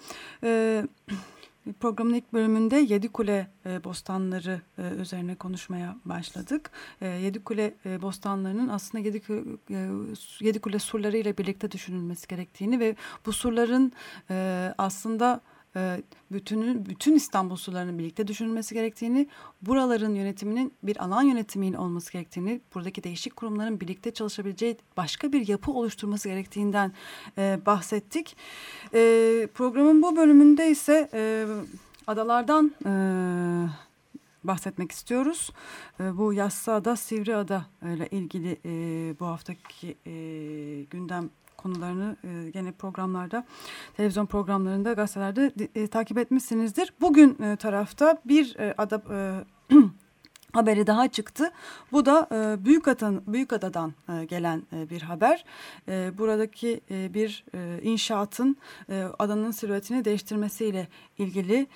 Ee, programın ilk bölümünde Yedikule e, bostanları e, üzerine konuşmaya başladık. E, Yedikule e, bostanlarının aslında Yedikule, e, Yedikule surları ile birlikte düşünülmesi gerektiğini ve bu surların e, aslında bütünü, bütün İstanbul sularının birlikte düşünülmesi gerektiğini, buraların yönetiminin bir alan yönetiminin olması gerektiğini, buradaki değişik kurumların birlikte çalışabileceği başka bir yapı oluşturması gerektiğinden e, bahsettik. E, programın bu bölümünde ise e, adalardan e, bahsetmek istiyoruz. E, bu Yassıada Sivriada ile ilgili e, bu haftaki e, gündem konularını e, gene programlarda, televizyon programlarında, gazetelerde e, takip etmişsinizdir. Bugün e, tarafta bir e, ada e, haberi daha çıktı. Bu da e, Büyükada'dan Büyükada'dan e, gelen bir haber. Buradaki bir inşaatın adanın silüetini değiştirmesiyle ilgili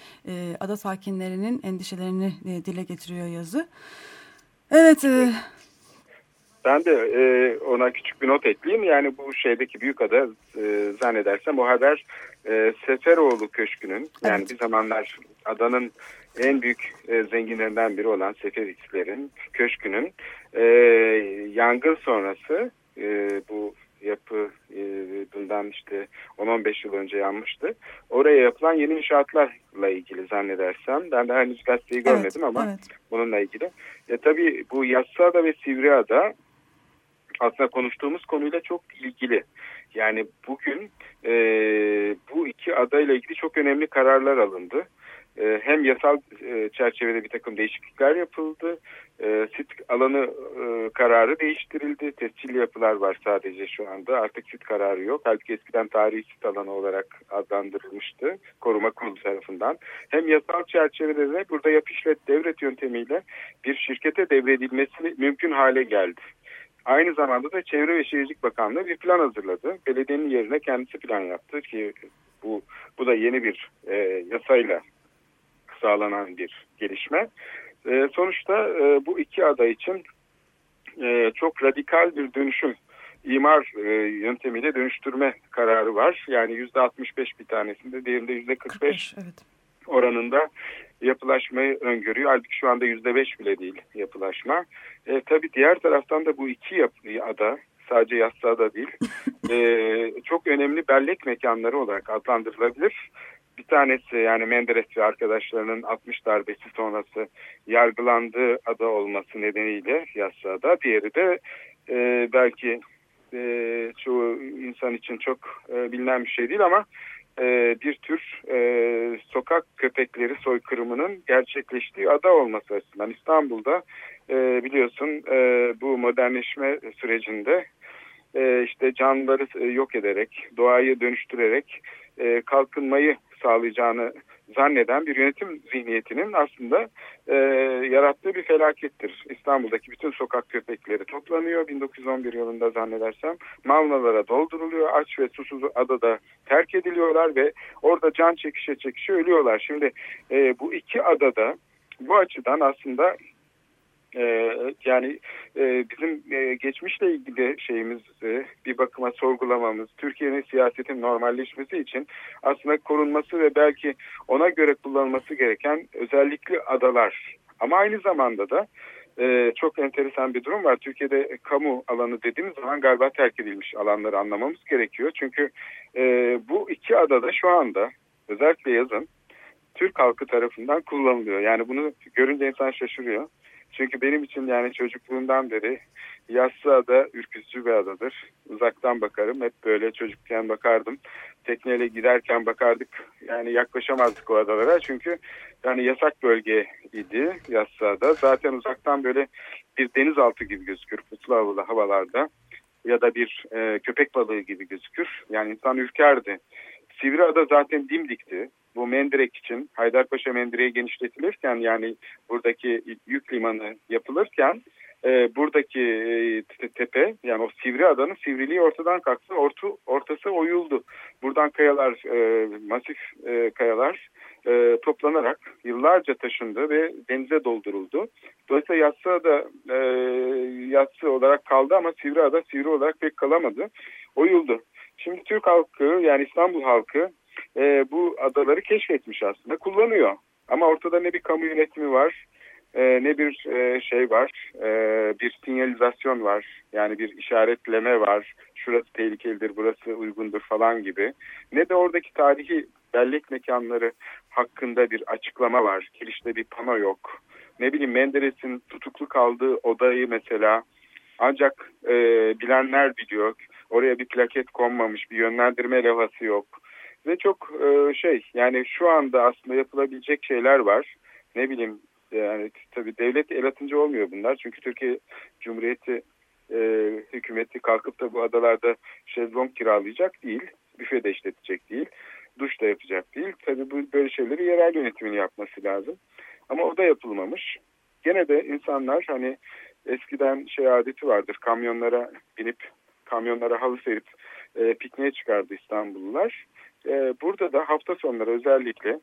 ada sakinlerinin endişelerini dile getiriyor yazı. Evet, e, Ben de e, ona küçük bir not ekleyeyim. Yani bu şeydeki Büyükada e, zannedersem o haber e, Seferoğlu Köşkü'nün yani Evet. bir zamanlar adanın en büyük e, zenginlerinden biri olan Seferiklerin Köşkü'nün e, yangın sonrası e, bu yapı e, bundan işte 10-15 yıl önce yanmıştı. Oraya yapılan yeni inşaatlarla ilgili zannedersem. Ben de henüz gazeteyi evet, görmedim ama evet. bununla ilgili. E, tabii bu Yassıada ve Sivriada aslında konuştuğumuz konuyla çok ilgili. Yani bugün e, bu iki adayla ilgili çok önemli kararlar alındı. E, hem yasal e, çerçevede bir takım değişiklikler yapıldı. E, sit alanı e, kararı değiştirildi. Tescilli yapılar var sadece şu anda. Artık sit kararı yok. Halbuki eskiden tarihi sit alanı olarak adlandırılmıştı. Koruma kurulu tarafından. Hem yasal çerçevede de burada yap işlet devret yöntemiyle bir şirkete devredilmesi mümkün hale geldi. Aynı zamanda da Çevre ve Şehircilik Bakanlığı bir plan hazırladı. Belediyenin yerine kendisi plan yaptı ki bu bu da yeni bir e, yasayla sağlanan bir gelişme. E, sonuçta e, bu iki aday için e, çok radikal bir dönüşüm imar e, yöntemiyle dönüştürme kararı var. Yani yüzde 65 bir tanesinde, diğerinde yüzde 45 45, evet. oranında yapılaşmayı öngörüyor. Halbuki şu anda yüzde beş bile değil yapılaşma. E, tabii diğer taraftan da bu iki yapı ada sadece Yassıada değil e, çok önemli bellek mekanları olarak adlandırılabilir. Bir tanesi yani Menderes ve arkadaşlarının 60 darbesi sonrası yargılandığı ada olması nedeniyle Yassıada. Diğeri de e, belki e, çoğu insan için çok e, bilinen bir şey değil ama e, bir tür e, sokak köpekleri soykırımının gerçekleştiği ada olması açısından İstanbul'da e, biliyorsun e, bu modernleşme sürecinde e, işte canlıları e, yok ederek, doğayı dönüştürerek e, kalkınmayı sağlayacağını zanneden bir yönetim zihniyetinin aslında e, yarattığı bir felakettir. İstanbul'daki bütün sokak köpekleri toplanıyor 1911 yılında zannedersem. Mavnalara dolduruluyor. Aç ve susuz adada terk ediliyorlar ve orada can çekişe çekişe ölüyorlar. Şimdi e, bu iki adada bu açıdan aslında yani e, bizim e, geçmişle ilgili şeyimiz e, bir bakıma sorgulamamız, Türkiye'nin siyasetin normalleşmesi için aslında korunması ve belki ona göre kullanılması gereken özellikle adalar. Ama aynı zamanda da e, çok enteresan bir durum var. Türkiye'de kamu alanı dediğimiz zaman galiba terk edilmiş alanları anlamamız gerekiyor. Çünkü bu iki adada şu anda özellikle yazın Türk halkı tarafından kullanılıyor. Yani bunu görünce insan şaşırıyor. Çünkü benim için yani çocukluğumdan beri Yassıada ürkütücü bir adadır. Uzaktan bakarım. Hep böyle çocukken bakardım. Tekneyle giderken bakardık. Yani yaklaşamazdık o adalara. Çünkü yani yasak bölgeydi Yassıada. Zaten uzaktan böyle bir denizaltı gibi gözükür puslu havalı havalarda. Ya da bir e, köpek balığı gibi gözükür. Yani insan ürkerdi. Sivriada zaten dimdikti. Bu Mendirek için Haydarpaşa Mendirek'e genişletilirken yani buradaki yük limanı yapılırken e, buradaki e, tepe yani o Sivri adanın sivriliği ortadan kalktı. Ortu, ortası oyuldu. Buradan kayalar, e, masif e, kayalar e, toplanarak yıllarca taşındı ve denize dolduruldu. Dolayısıyla yatsı da e, yatsı olarak kaldı ama Sivri Ada Sivri olarak pek kalamadı. Oyuldu. Şimdi Türk halkı yani İstanbul halkı e, bu adaları keşfetmiş aslında kullanıyor. Ama ortada ne bir kamu yönetimi var e, ne bir e, şey var e, bir sinyalizasyon var. Yani bir işaretleme var. Şurası tehlikelidir burası uygundur falan gibi. Ne de oradaki tarihi bellek mekanları hakkında bir açıklama var. Girişte bir pano yok. Ne bileyim Menderes'in tutuklu kaldığı odayı mesela ancak e, bilenler biliyor. Oraya bir plaket konmamış bir yönlendirme levhası yok ve çok e, şey yani şu anda aslında yapılabilecek şeyler var ne bileyim yani tabii devlet el atınca olmuyor bunlar. Çünkü Türkiye Cumhuriyeti e, hükümeti kalkıp da bu adalarda şezlong kiralayacak değil. Büfe de işletecek değil. Duş da yapacak değil. Tabii bu böyle şeyleri yerel yönetimin yapması lazım. Ama o da yapılmamış. Gene de insanlar hani eskiden şey adeti vardır. Kamyonlara binip kamyonlara halı serip e, pikniğe çıkardı İstanbullular. E, burada da hafta sonları özellikle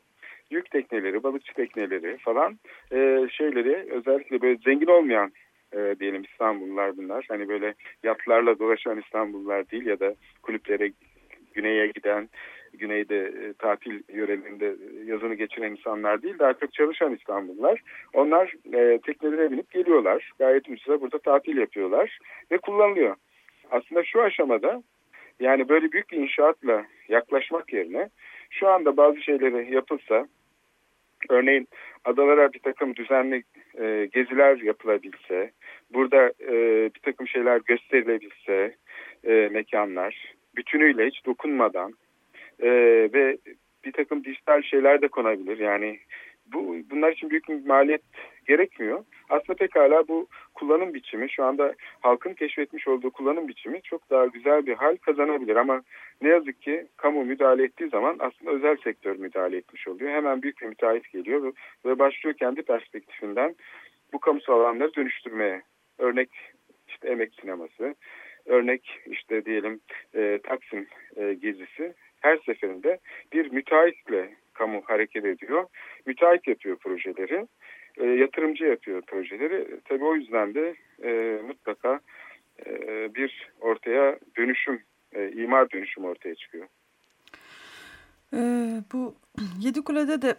yük tekneleri, balıkçı tekneleri falan e, şeyleri özellikle böyle zengin olmayan e, diyelim İstanbullular bunlar. Hani böyle yatlarla dolaşan İstanbullular değil ya da kulüplere güneye giden, güneyde e, tatil yörelerinde yazını geçiren insanlar değil daha çok çalışan İstanbullular. Onlar e, teknelere binip geliyorlar. Gayet ucuza burada tatil yapıyorlar ve kullanılıyor. Aslında şu aşamada yani böyle büyük bir inşaatla yaklaşmak yerine şu anda bazı şeyleri yapılsa örneğin adalara bir takım düzenli e, geziler yapılabilse, burada e, bir takım şeyler gösterilebilse e, mekanlar bütünüyle hiç dokunmadan e, ve bir takım dijital şeyler de konabilir. Yani bu bunlar için büyük bir maliyet gerekmiyor. Aslında pekala bu kullanım biçimi şu anda halkın keşfetmiş olduğu kullanım biçimi çok daha güzel bir hal kazanabilir ama ne yazık ki kamu müdahale ettiği zaman aslında özel sektör müdahale etmiş oluyor. Hemen büyük bir müteahhit geliyor ve başlıyor kendi perspektifinden bu kamusal alanları dönüştürmeye. Örnek işte emek sineması, örnek işte diyelim e, Taksim e, gezisi her seferinde bir müteahhitle kamu hareket ediyor. Müteahhit yapıyor projeleri, e, yatırımcı yapıyor projeleri. Tabii o yüzden de e, mutlaka e, bir ortaya dönüşüm, e, imar dönüşüm ortaya çıkıyor. E, bu Yedikule'de de e,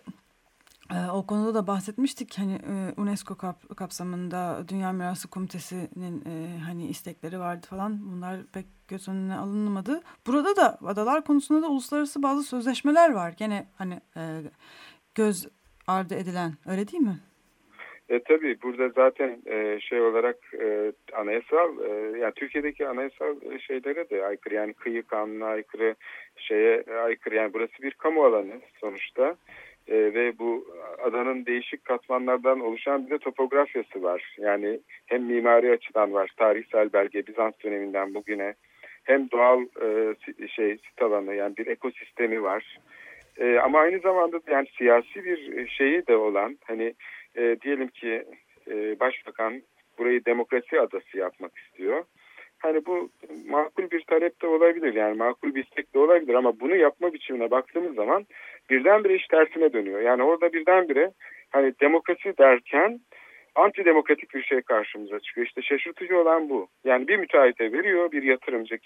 o konuda da bahsetmiştik. Hani e, UNESCO kap, kapsamında Dünya Mirası Komitesi'nin e, hani istekleri vardı falan. Bunlar pek göz önüne alınmadı. Burada da adalar konusunda da uluslararası bazı sözleşmeler var. Gene hani e, göz ardı edilen öyle değil mi? E, tabii burada zaten e, şey olarak e, anayasal e, yani Türkiye'deki anayasal şeylere de aykırı yani kıyı kanuna aykırı şeye aykırı yani burası bir kamu alanı sonuçta e, ve bu adanın değişik katmanlardan oluşan bir de topografyası var. Yani hem mimari açıdan var tarihsel belge Bizans döneminden bugüne hem doğal e, şey sit alanı yani bir ekosistemi var. E, ama aynı zamanda yani siyasi bir şeyi de olan hani e, diyelim ki e, başbakan burayı demokrasi adası yapmak istiyor. Hani bu makul bir talep de olabilir yani makul bir istek de olabilir ama bunu yapma biçimine baktığımız zaman birdenbire iş tersine dönüyor. Yani orada birdenbire hani demokrasi derken antidemokratik bir şey karşımıza çıkıyor. İşte şaşırtıcı olan bu. Yani bir müteahhite veriyor bir yatırımcı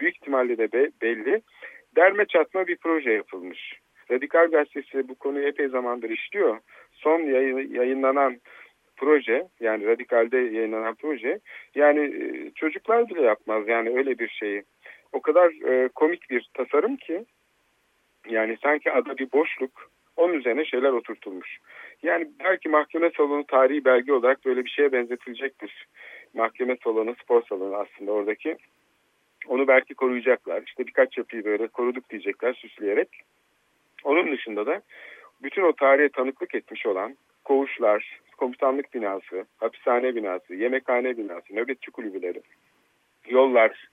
büyük ihtimalle de be, belli derme çatma bir proje yapılmış. Radikal Gazetesi bu konuyu epey zamandır işliyor. Son yayınlanan proje yani radikalde yayınlanan proje yani e, çocuklar bile yapmaz yani öyle bir şeyi. O kadar e, komik bir tasarım ki yani sanki ada bir boşluk onun üzerine şeyler oturtulmuş. Yani belki mahkeme salonu tarihi belge olarak böyle bir şeye benzetilecektir. Mahkeme salonu, spor salonu aslında oradaki. Onu belki koruyacaklar. İşte birkaç yapıyı böyle koruduk diyecekler süsleyerek. Onun dışında da bütün o tarihe tanıklık etmiş olan koğuşlar, komutanlık binası, hapishane binası, yemekhane binası, nöbetçi kulübüleri, yollar,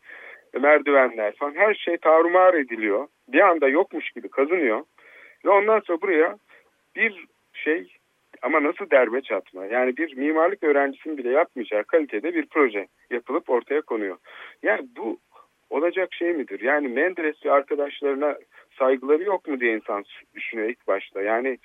merdivenler falan her şey tarumar ediliyor. Bir anda yokmuş gibi kazınıyor. Ve ondan sonra buraya bir şey ama nasıl derbe çatma yani bir mimarlık öğrencisinin bile yapmayacağı kalitede bir proje yapılıp ortaya konuyor. Yani bu olacak şey midir? Yani Menderes ve arkadaşlarına saygıları yok mu diye insan düşünüyor ilk başta. Yani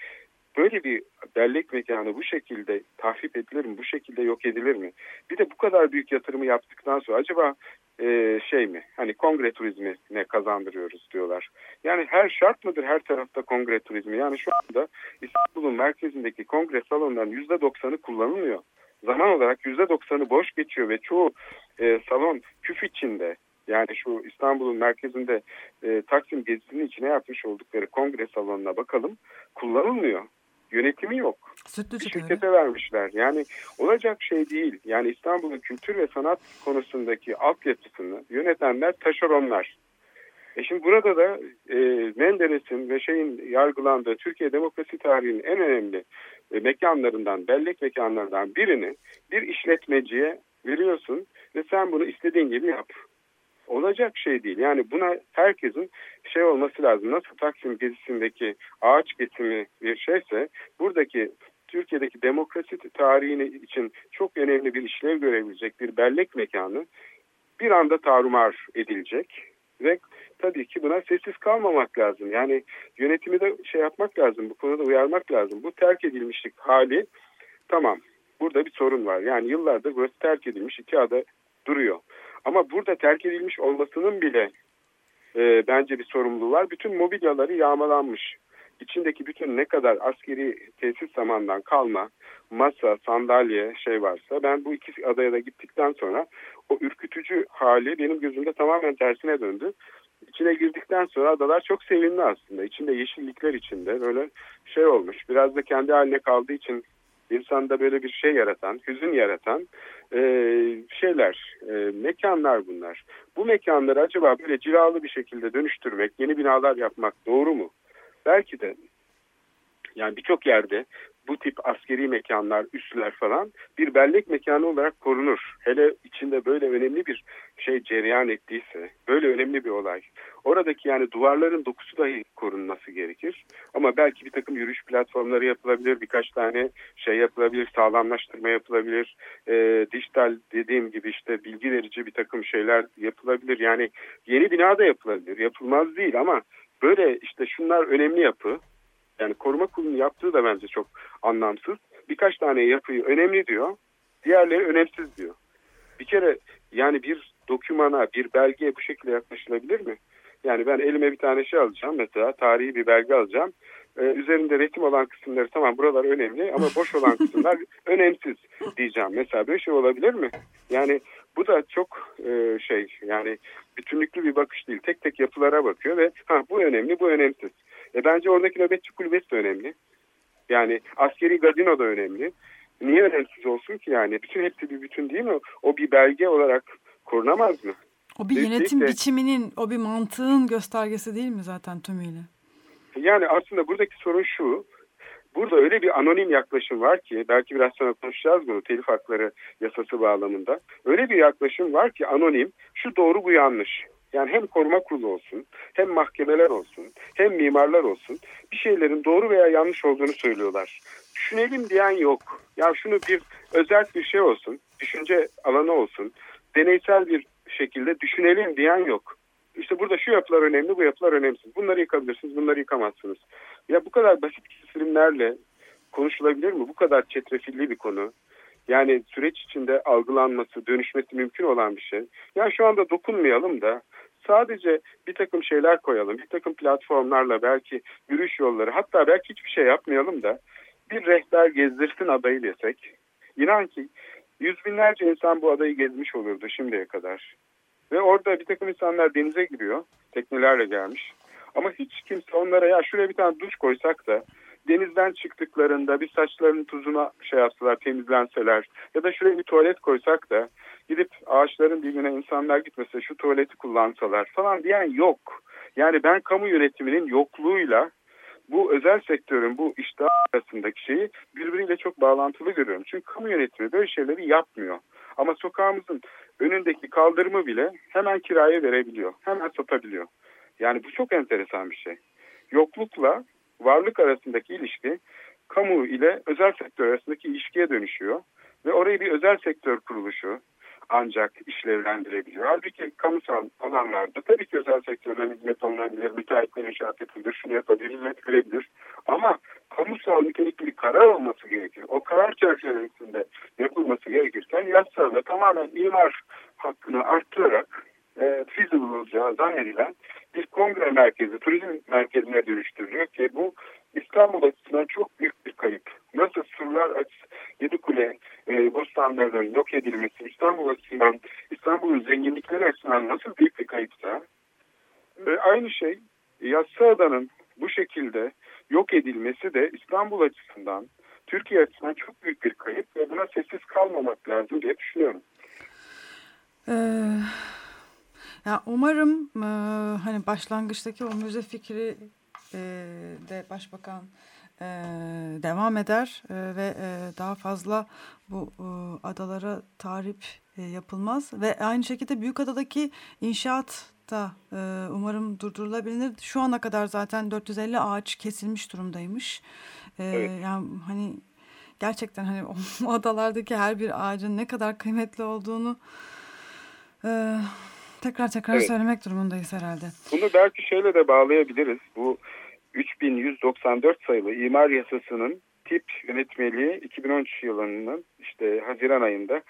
böyle bir bellek mekanı bu şekilde tahrip edilir mi? Bu şekilde yok edilir mi? Bir de bu kadar büyük yatırımı yaptıktan sonra acaba e, şey mi? Hani kongre turizmi ne kazandırıyoruz diyorlar. Yani her şart mıdır her tarafta kongre turizmi? Yani şu anda İstanbul'un merkezindeki kongre salonlarının %90'ı kullanılmıyor. Zaman olarak %90'ı boş geçiyor ve çoğu e, salon küf içinde. Yani şu İstanbul'un merkezinde e, Taksim gezisinin içine yapmış oldukları kongre salonuna bakalım. Kullanılmıyor. Yönetimi yok. Bir Sütlücük öyle. şirkete vermişler. Yani olacak şey değil. Yani İstanbul'un kültür ve sanat konusundaki altyapısını yönetenler taşeronlar. E şimdi burada da e, Menderes'in ve şeyin yargılandığı Türkiye demokrasi tarihinin en önemli e, mekanlarından, bellek mekanlarından birini bir işletmeciye veriyorsun ve sen bunu istediğin gibi yap. Olacak şey değil. Yani buna herkesin şey olması lazım. Nasıl Taksim gezisindeki ağaç kesimi bir şeyse buradaki Türkiye'deki demokrasi tarihini için çok önemli bir işlev görebilecek bir bellek mekanı bir anda tarumar edilecek ve tabii ki buna sessiz kalmamak lazım. Yani yönetimi de şey yapmak lazım, bu konuda uyarmak lazım. Bu terk edilmişlik hali tamam burada bir sorun var. Yani yıllardır burası terk edilmiş iki ada duruyor. Ama burada terk edilmiş olmasının bile e, bence bir sorumluluğu var. Bütün mobilyaları yağmalanmış. İçindeki bütün ne kadar askeri tesis zamandan kalma masa, sandalye şey varsa ben bu iki adaya da gittikten sonra o ürkütücü hali benim gözümde tamamen tersine döndü. İçine girdikten sonra adalar çok sevimli aslında. İçinde yeşillikler içinde böyle şey olmuş. Biraz da kendi haline kaldığı için insanda böyle bir şey yaratan, hüzün yaratan e, şeyler, e, mekanlar bunlar. Bu mekanları acaba böyle cilalı bir şekilde dönüştürmek, yeni binalar yapmak doğru mu? Belki de yani birçok yerde bu tip askeri mekanlar, üsler falan bir bellek mekanı olarak korunur. Hele içinde böyle önemli bir şey cereyan ettiyse, böyle önemli bir olay. Oradaki yani duvarların dokusu dahi korunması gerekir. Ama belki bir takım yürüyüş platformları yapılabilir, birkaç tane şey yapılabilir, sağlamlaştırma yapılabilir. E, dijital dediğim gibi işte bilgi verici bir takım şeyler yapılabilir. Yani yeni bina da yapılabilir, yapılmaz değil ama böyle işte şunlar önemli yapı. Yani koruma kurulunun yaptığı da bence çok anlamsız. Birkaç tane yapıyı önemli diyor, diğerleri önemsiz diyor. Bir kere yani bir dokümana, bir belgeye bu şekilde yaklaşılabilir mi? Yani ben elime bir tane şey alacağım mesela tarihi bir belge alacağım. Ee, üzerinde resim olan kısımları tamam buralar önemli ama boş olan kısımlar önemsiz diyeceğim. Mesela böyle şey olabilir mi? Yani bu da çok e, şey yani bütünlüklü bir bakış değil. Tek tek yapılara bakıyor ve ha bu önemli bu önemsiz. E, bence oradaki nöbetçi kulübesi de önemli. Yani askeri gazino da önemli. Niye önemsiz olsun ki yani? Bütün hepsi bir bütün değil mi? O bir belge olarak korunamaz mı? O bir yönetim Kesinlikle. biçiminin, o bir mantığın göstergesi değil mi zaten tümüyle? Yani aslında buradaki sorun şu. Burada öyle bir anonim yaklaşım var ki belki biraz sonra konuşacağız bunu telif hakları yasası bağlamında. Öyle bir yaklaşım var ki anonim şu doğru bu yanlış. Yani hem koruma kurulu olsun hem mahkemeler olsun hem mimarlar olsun bir şeylerin doğru veya yanlış olduğunu söylüyorlar. Düşünelim diyen yok. Ya şunu bir özel bir şey olsun, düşünce alanı olsun, deneysel bir şekilde düşünelim diyen yok. İşte burada şu yapılar önemli, bu yapılar önemsiz. Bunları yıkabilirsiniz, bunları yıkamazsınız. Ya bu kadar basit kesimlerle konuşulabilir mi? Bu kadar çetrefilli bir konu. Yani süreç içinde algılanması, dönüşmesi mümkün olan bir şey. Ya şu anda dokunmayalım da sadece bir takım şeyler koyalım. Bir takım platformlarla belki yürüyüş yolları hatta belki hiçbir şey yapmayalım da bir rehber gezdirsin adayı desek. İnan ki yüz binlerce insan bu adayı gezmiş olurdu şimdiye kadar. Ve orada bir takım insanlar denize giriyor. Teknelerle gelmiş. Ama hiç kimse onlara ya şuraya bir tane duş koysak da denizden çıktıklarında bir saçlarının tuzuna şey yapsalar temizlenseler ya da şuraya bir tuvalet koysak da gidip ağaçların dibine insanlar gitmese şu tuvaleti kullansalar falan diyen yok. Yani ben kamu yönetiminin yokluğuyla bu özel sektörün bu iştah arasındaki şeyi birbiriyle çok bağlantılı görüyorum. Çünkü kamu yönetimi böyle şeyleri yapmıyor. Ama sokağımızın önündeki kaldırımı bile hemen kiraya verebiliyor. Hemen satabiliyor. Yani bu çok enteresan bir şey. Yoklukla varlık arasındaki ilişki kamu ile özel sektör arasındaki ilişkiye dönüşüyor. Ve orayı bir özel sektör kuruluşu, ancak işlevlendirebiliyor. Halbuki kamusal alanlarda tabii ki özel sektörden hizmet alınabilir, müteahhitler inşaat edilir, şunu yapabilir, hizmet verebilir. Ama kamusal nitelikli bir karar olması gerekiyor. O karar çerçevesinde yapılması gerekirken yasada tamamen imar hakkını arttırarak e, feasible olacağı zannedilen kongre merkezi, turizm merkezine dönüştürülüyor ki bu İstanbul açısından çok büyük bir kayıp. Nasıl surlar açısı, Yedikule, e, bostanlarının yok edilmesi İstanbul açısından, İstanbul'un zenginlikleri açısından nasıl büyük bir kayıpsa e, aynı şey Yassıada'nın bu şekilde yok edilmesi de İstanbul açısından, Türkiye açısından çok büyük bir kayıp ve buna sessiz kalmamak lazım diye düşünüyorum. Ee, ya umarım e, hani başlangıçtaki o müze fikri e, de başbakan e, devam eder e, ve e, daha fazla bu e, adalara tarif e, yapılmaz ve aynı şekilde Büyükada'daki inşaat da e, umarım durdurulabilir. Şu ana kadar zaten 450 ağaç kesilmiş durumdaymış. E, Evet. Yani hani gerçekten hani o adalardaki her bir ağacın ne kadar kıymetli olduğunu e, tekrar tekrar Evet. söylemek durumundayız herhalde. Bunu belki şöyle de bağlayabiliriz. Bu 3194 sayılı imar yasasının tip yönetmeliği 2013 yılının işte Haziran ayında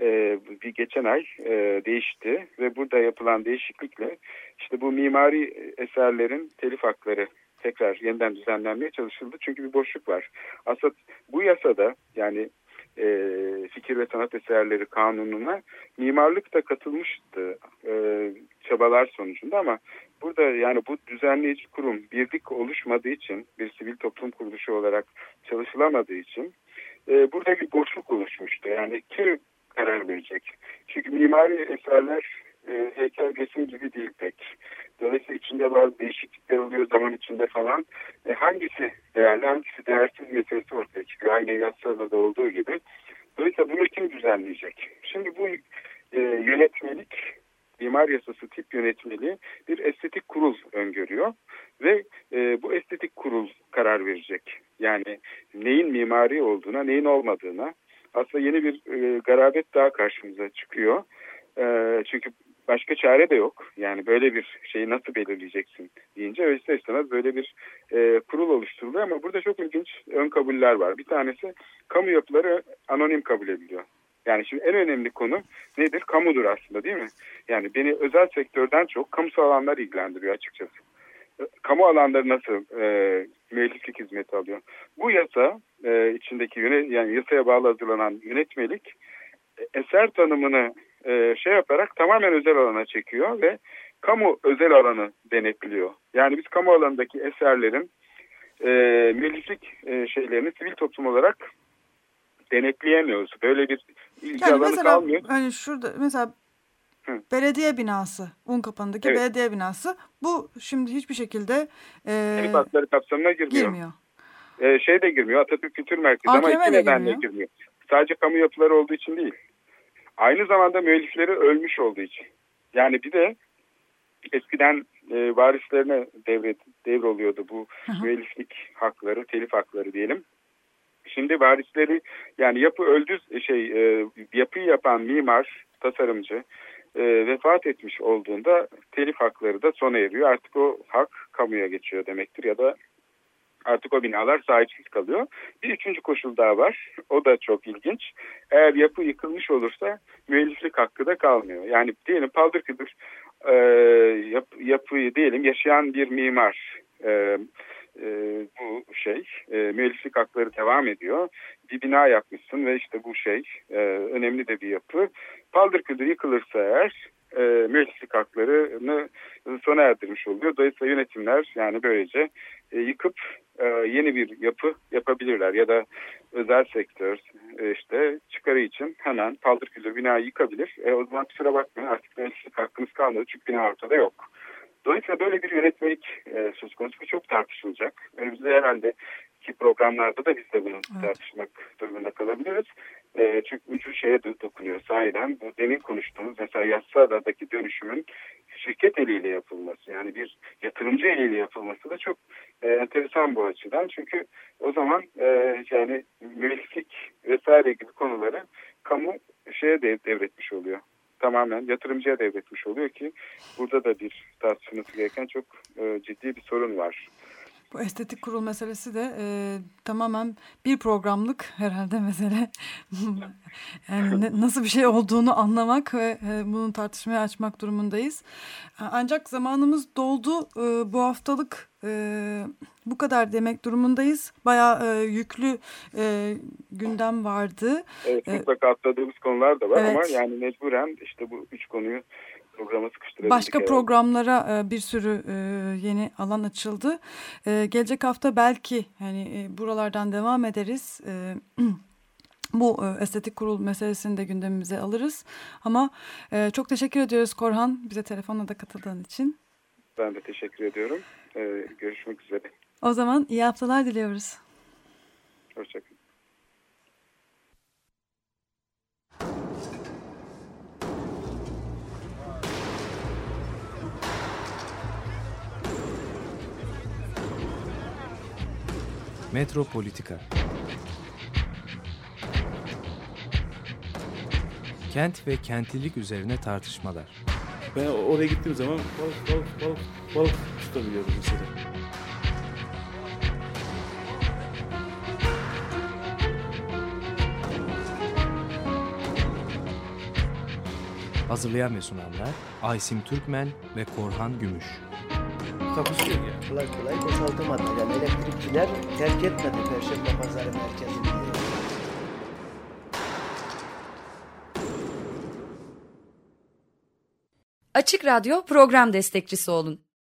e, bir geçen ay e, değişti ve burada yapılan değişiklikle işte bu mimari eserlerin telif hakları tekrar yeniden düzenlenmeye çalışıldı. Çünkü bir boşluk var. Aslında bu yasada yani e, fikir ve sanat eserleri kanununa mimarlık da katılmıştı e, çabalar sonucunda ama burada yani bu düzenleyici kurum birlik oluşmadığı için bir sivil toplum kuruluşu olarak çalışılamadığı için e, burada bir boşluk oluşmuştu. Yani kim karar verecek? Çünkü mimari eserler e, heykel resim gibi değil pek. Dolayısıyla içinde bazı değişiklikler oluyor zaman içinde falan. E, hangisi değerli hangisi değersiz meselesi ortaya çıkıyor. Aynı yassada da olduğu gibi. Dolayısıyla bunu kim düzenleyecek? Şimdi bu e, yönetmelik imar yasası tip yönetmeliği bir estetik kurul öngörüyor ve e, bu estetik kurul karar verecek. Yani neyin mimari olduğuna, neyin olmadığına aslında yeni bir e, garabet daha karşımıza çıkıyor. E, çünkü başka çare de yok. Yani böyle bir şeyi nasıl belirleyeceksin deyince öyle ister istemez böyle bir e, kurul oluşturuluyor ama burada çok ilginç ön kabuller var. Bir tanesi kamu yapıları anonim kabul ediliyor. Yani şimdi en önemli konu nedir? Kamudur aslında değil mi? Yani beni özel sektörden çok kamusal alanlar ilgilendiriyor açıkçası. E, Kamu alanları nasıl e, müelliflik hizmeti alıyor? Bu yasa e, içindeki yani yasaya bağlı hazırlanan yönetmelik e, eser tanımını e, şey yaparak tamamen özel alana çekiyor ve kamu özel alanı denetliyor. Yani biz kamu alanındaki eserlerin e, müelliflik e, şeylerini sivil toplum olarak denetleyemiyoruz. Böyle bir ilgi Yani alanı mesela kalmıyor. hani şurada mesela Hı. belediye binası, Unkapanı'ndaki Evet. belediye binası bu şimdi hiçbir şekilde e, Telif hakları kapsamına girmiyor. girmiyor. E, şey de girmiyor. Atatürk Kültür Merkezi ama AKM iki de nedenle girmiyor. girmiyor. Sadece kamu yapıları olduğu için değil. Aynı zamanda müellifleri ölmüş olduğu için. Yani bir de eskiden e, varislerine devre, devroluyordu bu hı. müelliflik hakları, telif hakları diyelim. Şimdi varisleri yani yapı öldü şey e, yapıyı yapan mimar, tasarımcı e, vefat etmiş olduğunda telif hakları da sona eriyor. Artık o hak kamuya geçiyor demektir ya da artık o binalar sahipsiz kalıyor. Bir üçüncü koşul daha var. O da çok ilginç. Eğer yapı yıkılmış olursa müelliflik hakkı da kalmıyor. Yani diyelim paldır küldür e, yap, yapıyı diyelim yaşayan bir mimar e, e, bu şey e, müelliflik hakları devam ediyor. Bir bina yapmışsın ve işte bu şey e, önemli de bir yapı. Paldır küldür yıkılırsa eğer e, müelliflik haklarını sona erdirmiş oluyor. Dolayısıyla yönetimler yani böylece e, yıkıp e, yeni bir yapı yapabilirler ya da özel sektör e, işte çıkarı için hemen paldır küldür binayı yıkabilir. E, o zaman kusura bakmayın artık müelliflik hakkınız kalmadı çünkü bina ortada yok. Dolayısıyla böyle bir yönetmelik e, söz konusu bu çok tartışılacak. Önümüzde herhalde ki programlarda da biz de bunu Evet. tartışmak durumunda kalabiliriz. E, çünkü ucu şeye dokunuyor sahiden. Bu demin konuştuğumuz mesela Yassıada'daki dönüşümün şirket eliyle yapılması yani bir yatırımcı eliyle yapılması da çok e, enteresan bu açıdan. Çünkü o zaman e, yani müelliflik vesaire gibi konuları kamu şeye de devretmiş oluyor. Tamamen yatırımcıya devretmiş oluyor ki burada da bir tartışılması gereken çok e, ciddi bir sorun var. Bu estetik kurul meselesi de e, tamamen bir programlık herhalde mesele. yani ne- nasıl bir şey olduğunu anlamak ve e, bunun tartışmaya açmak durumundayız. Ancak zamanımız doldu. E, bu haftalık e, bu kadar demek durumundayız. Bayağı e, yüklü e, gündem vardı. Evet, mutlaka atladığımız konular da var Evet. ama yani mecburen işte bu üç konuyu programa sıkıştırabildik. Başka herhalde. programlara bir sürü yeni alan açıldı. Gelecek hafta belki hani buralardan devam ederiz. Bu estetik kurul meselesini de gündemimize alırız. Ama çok teşekkür ediyoruz Korhan bize telefonla da katıldığın için. Ben de teşekkür ediyorum. Ee, görüşmek üzere. O zaman iyi haftalar diliyoruz. Hoşçakalın. Metropolitika Kent ve kentlilik üzerine tartışmalar. Ben oraya gittiğim zaman balık balık balık balık tutabiliyorum mesela. Hazırlayan ve sunanlar Aysim Türkmen ve Korhan Gümüş. Takusuyor yani. Kolay kolay boşaltamadı. Yani elektrikçiler terk etmedi Perşembe Pazarı merkezini. Açık Radyo program destekçisi olun.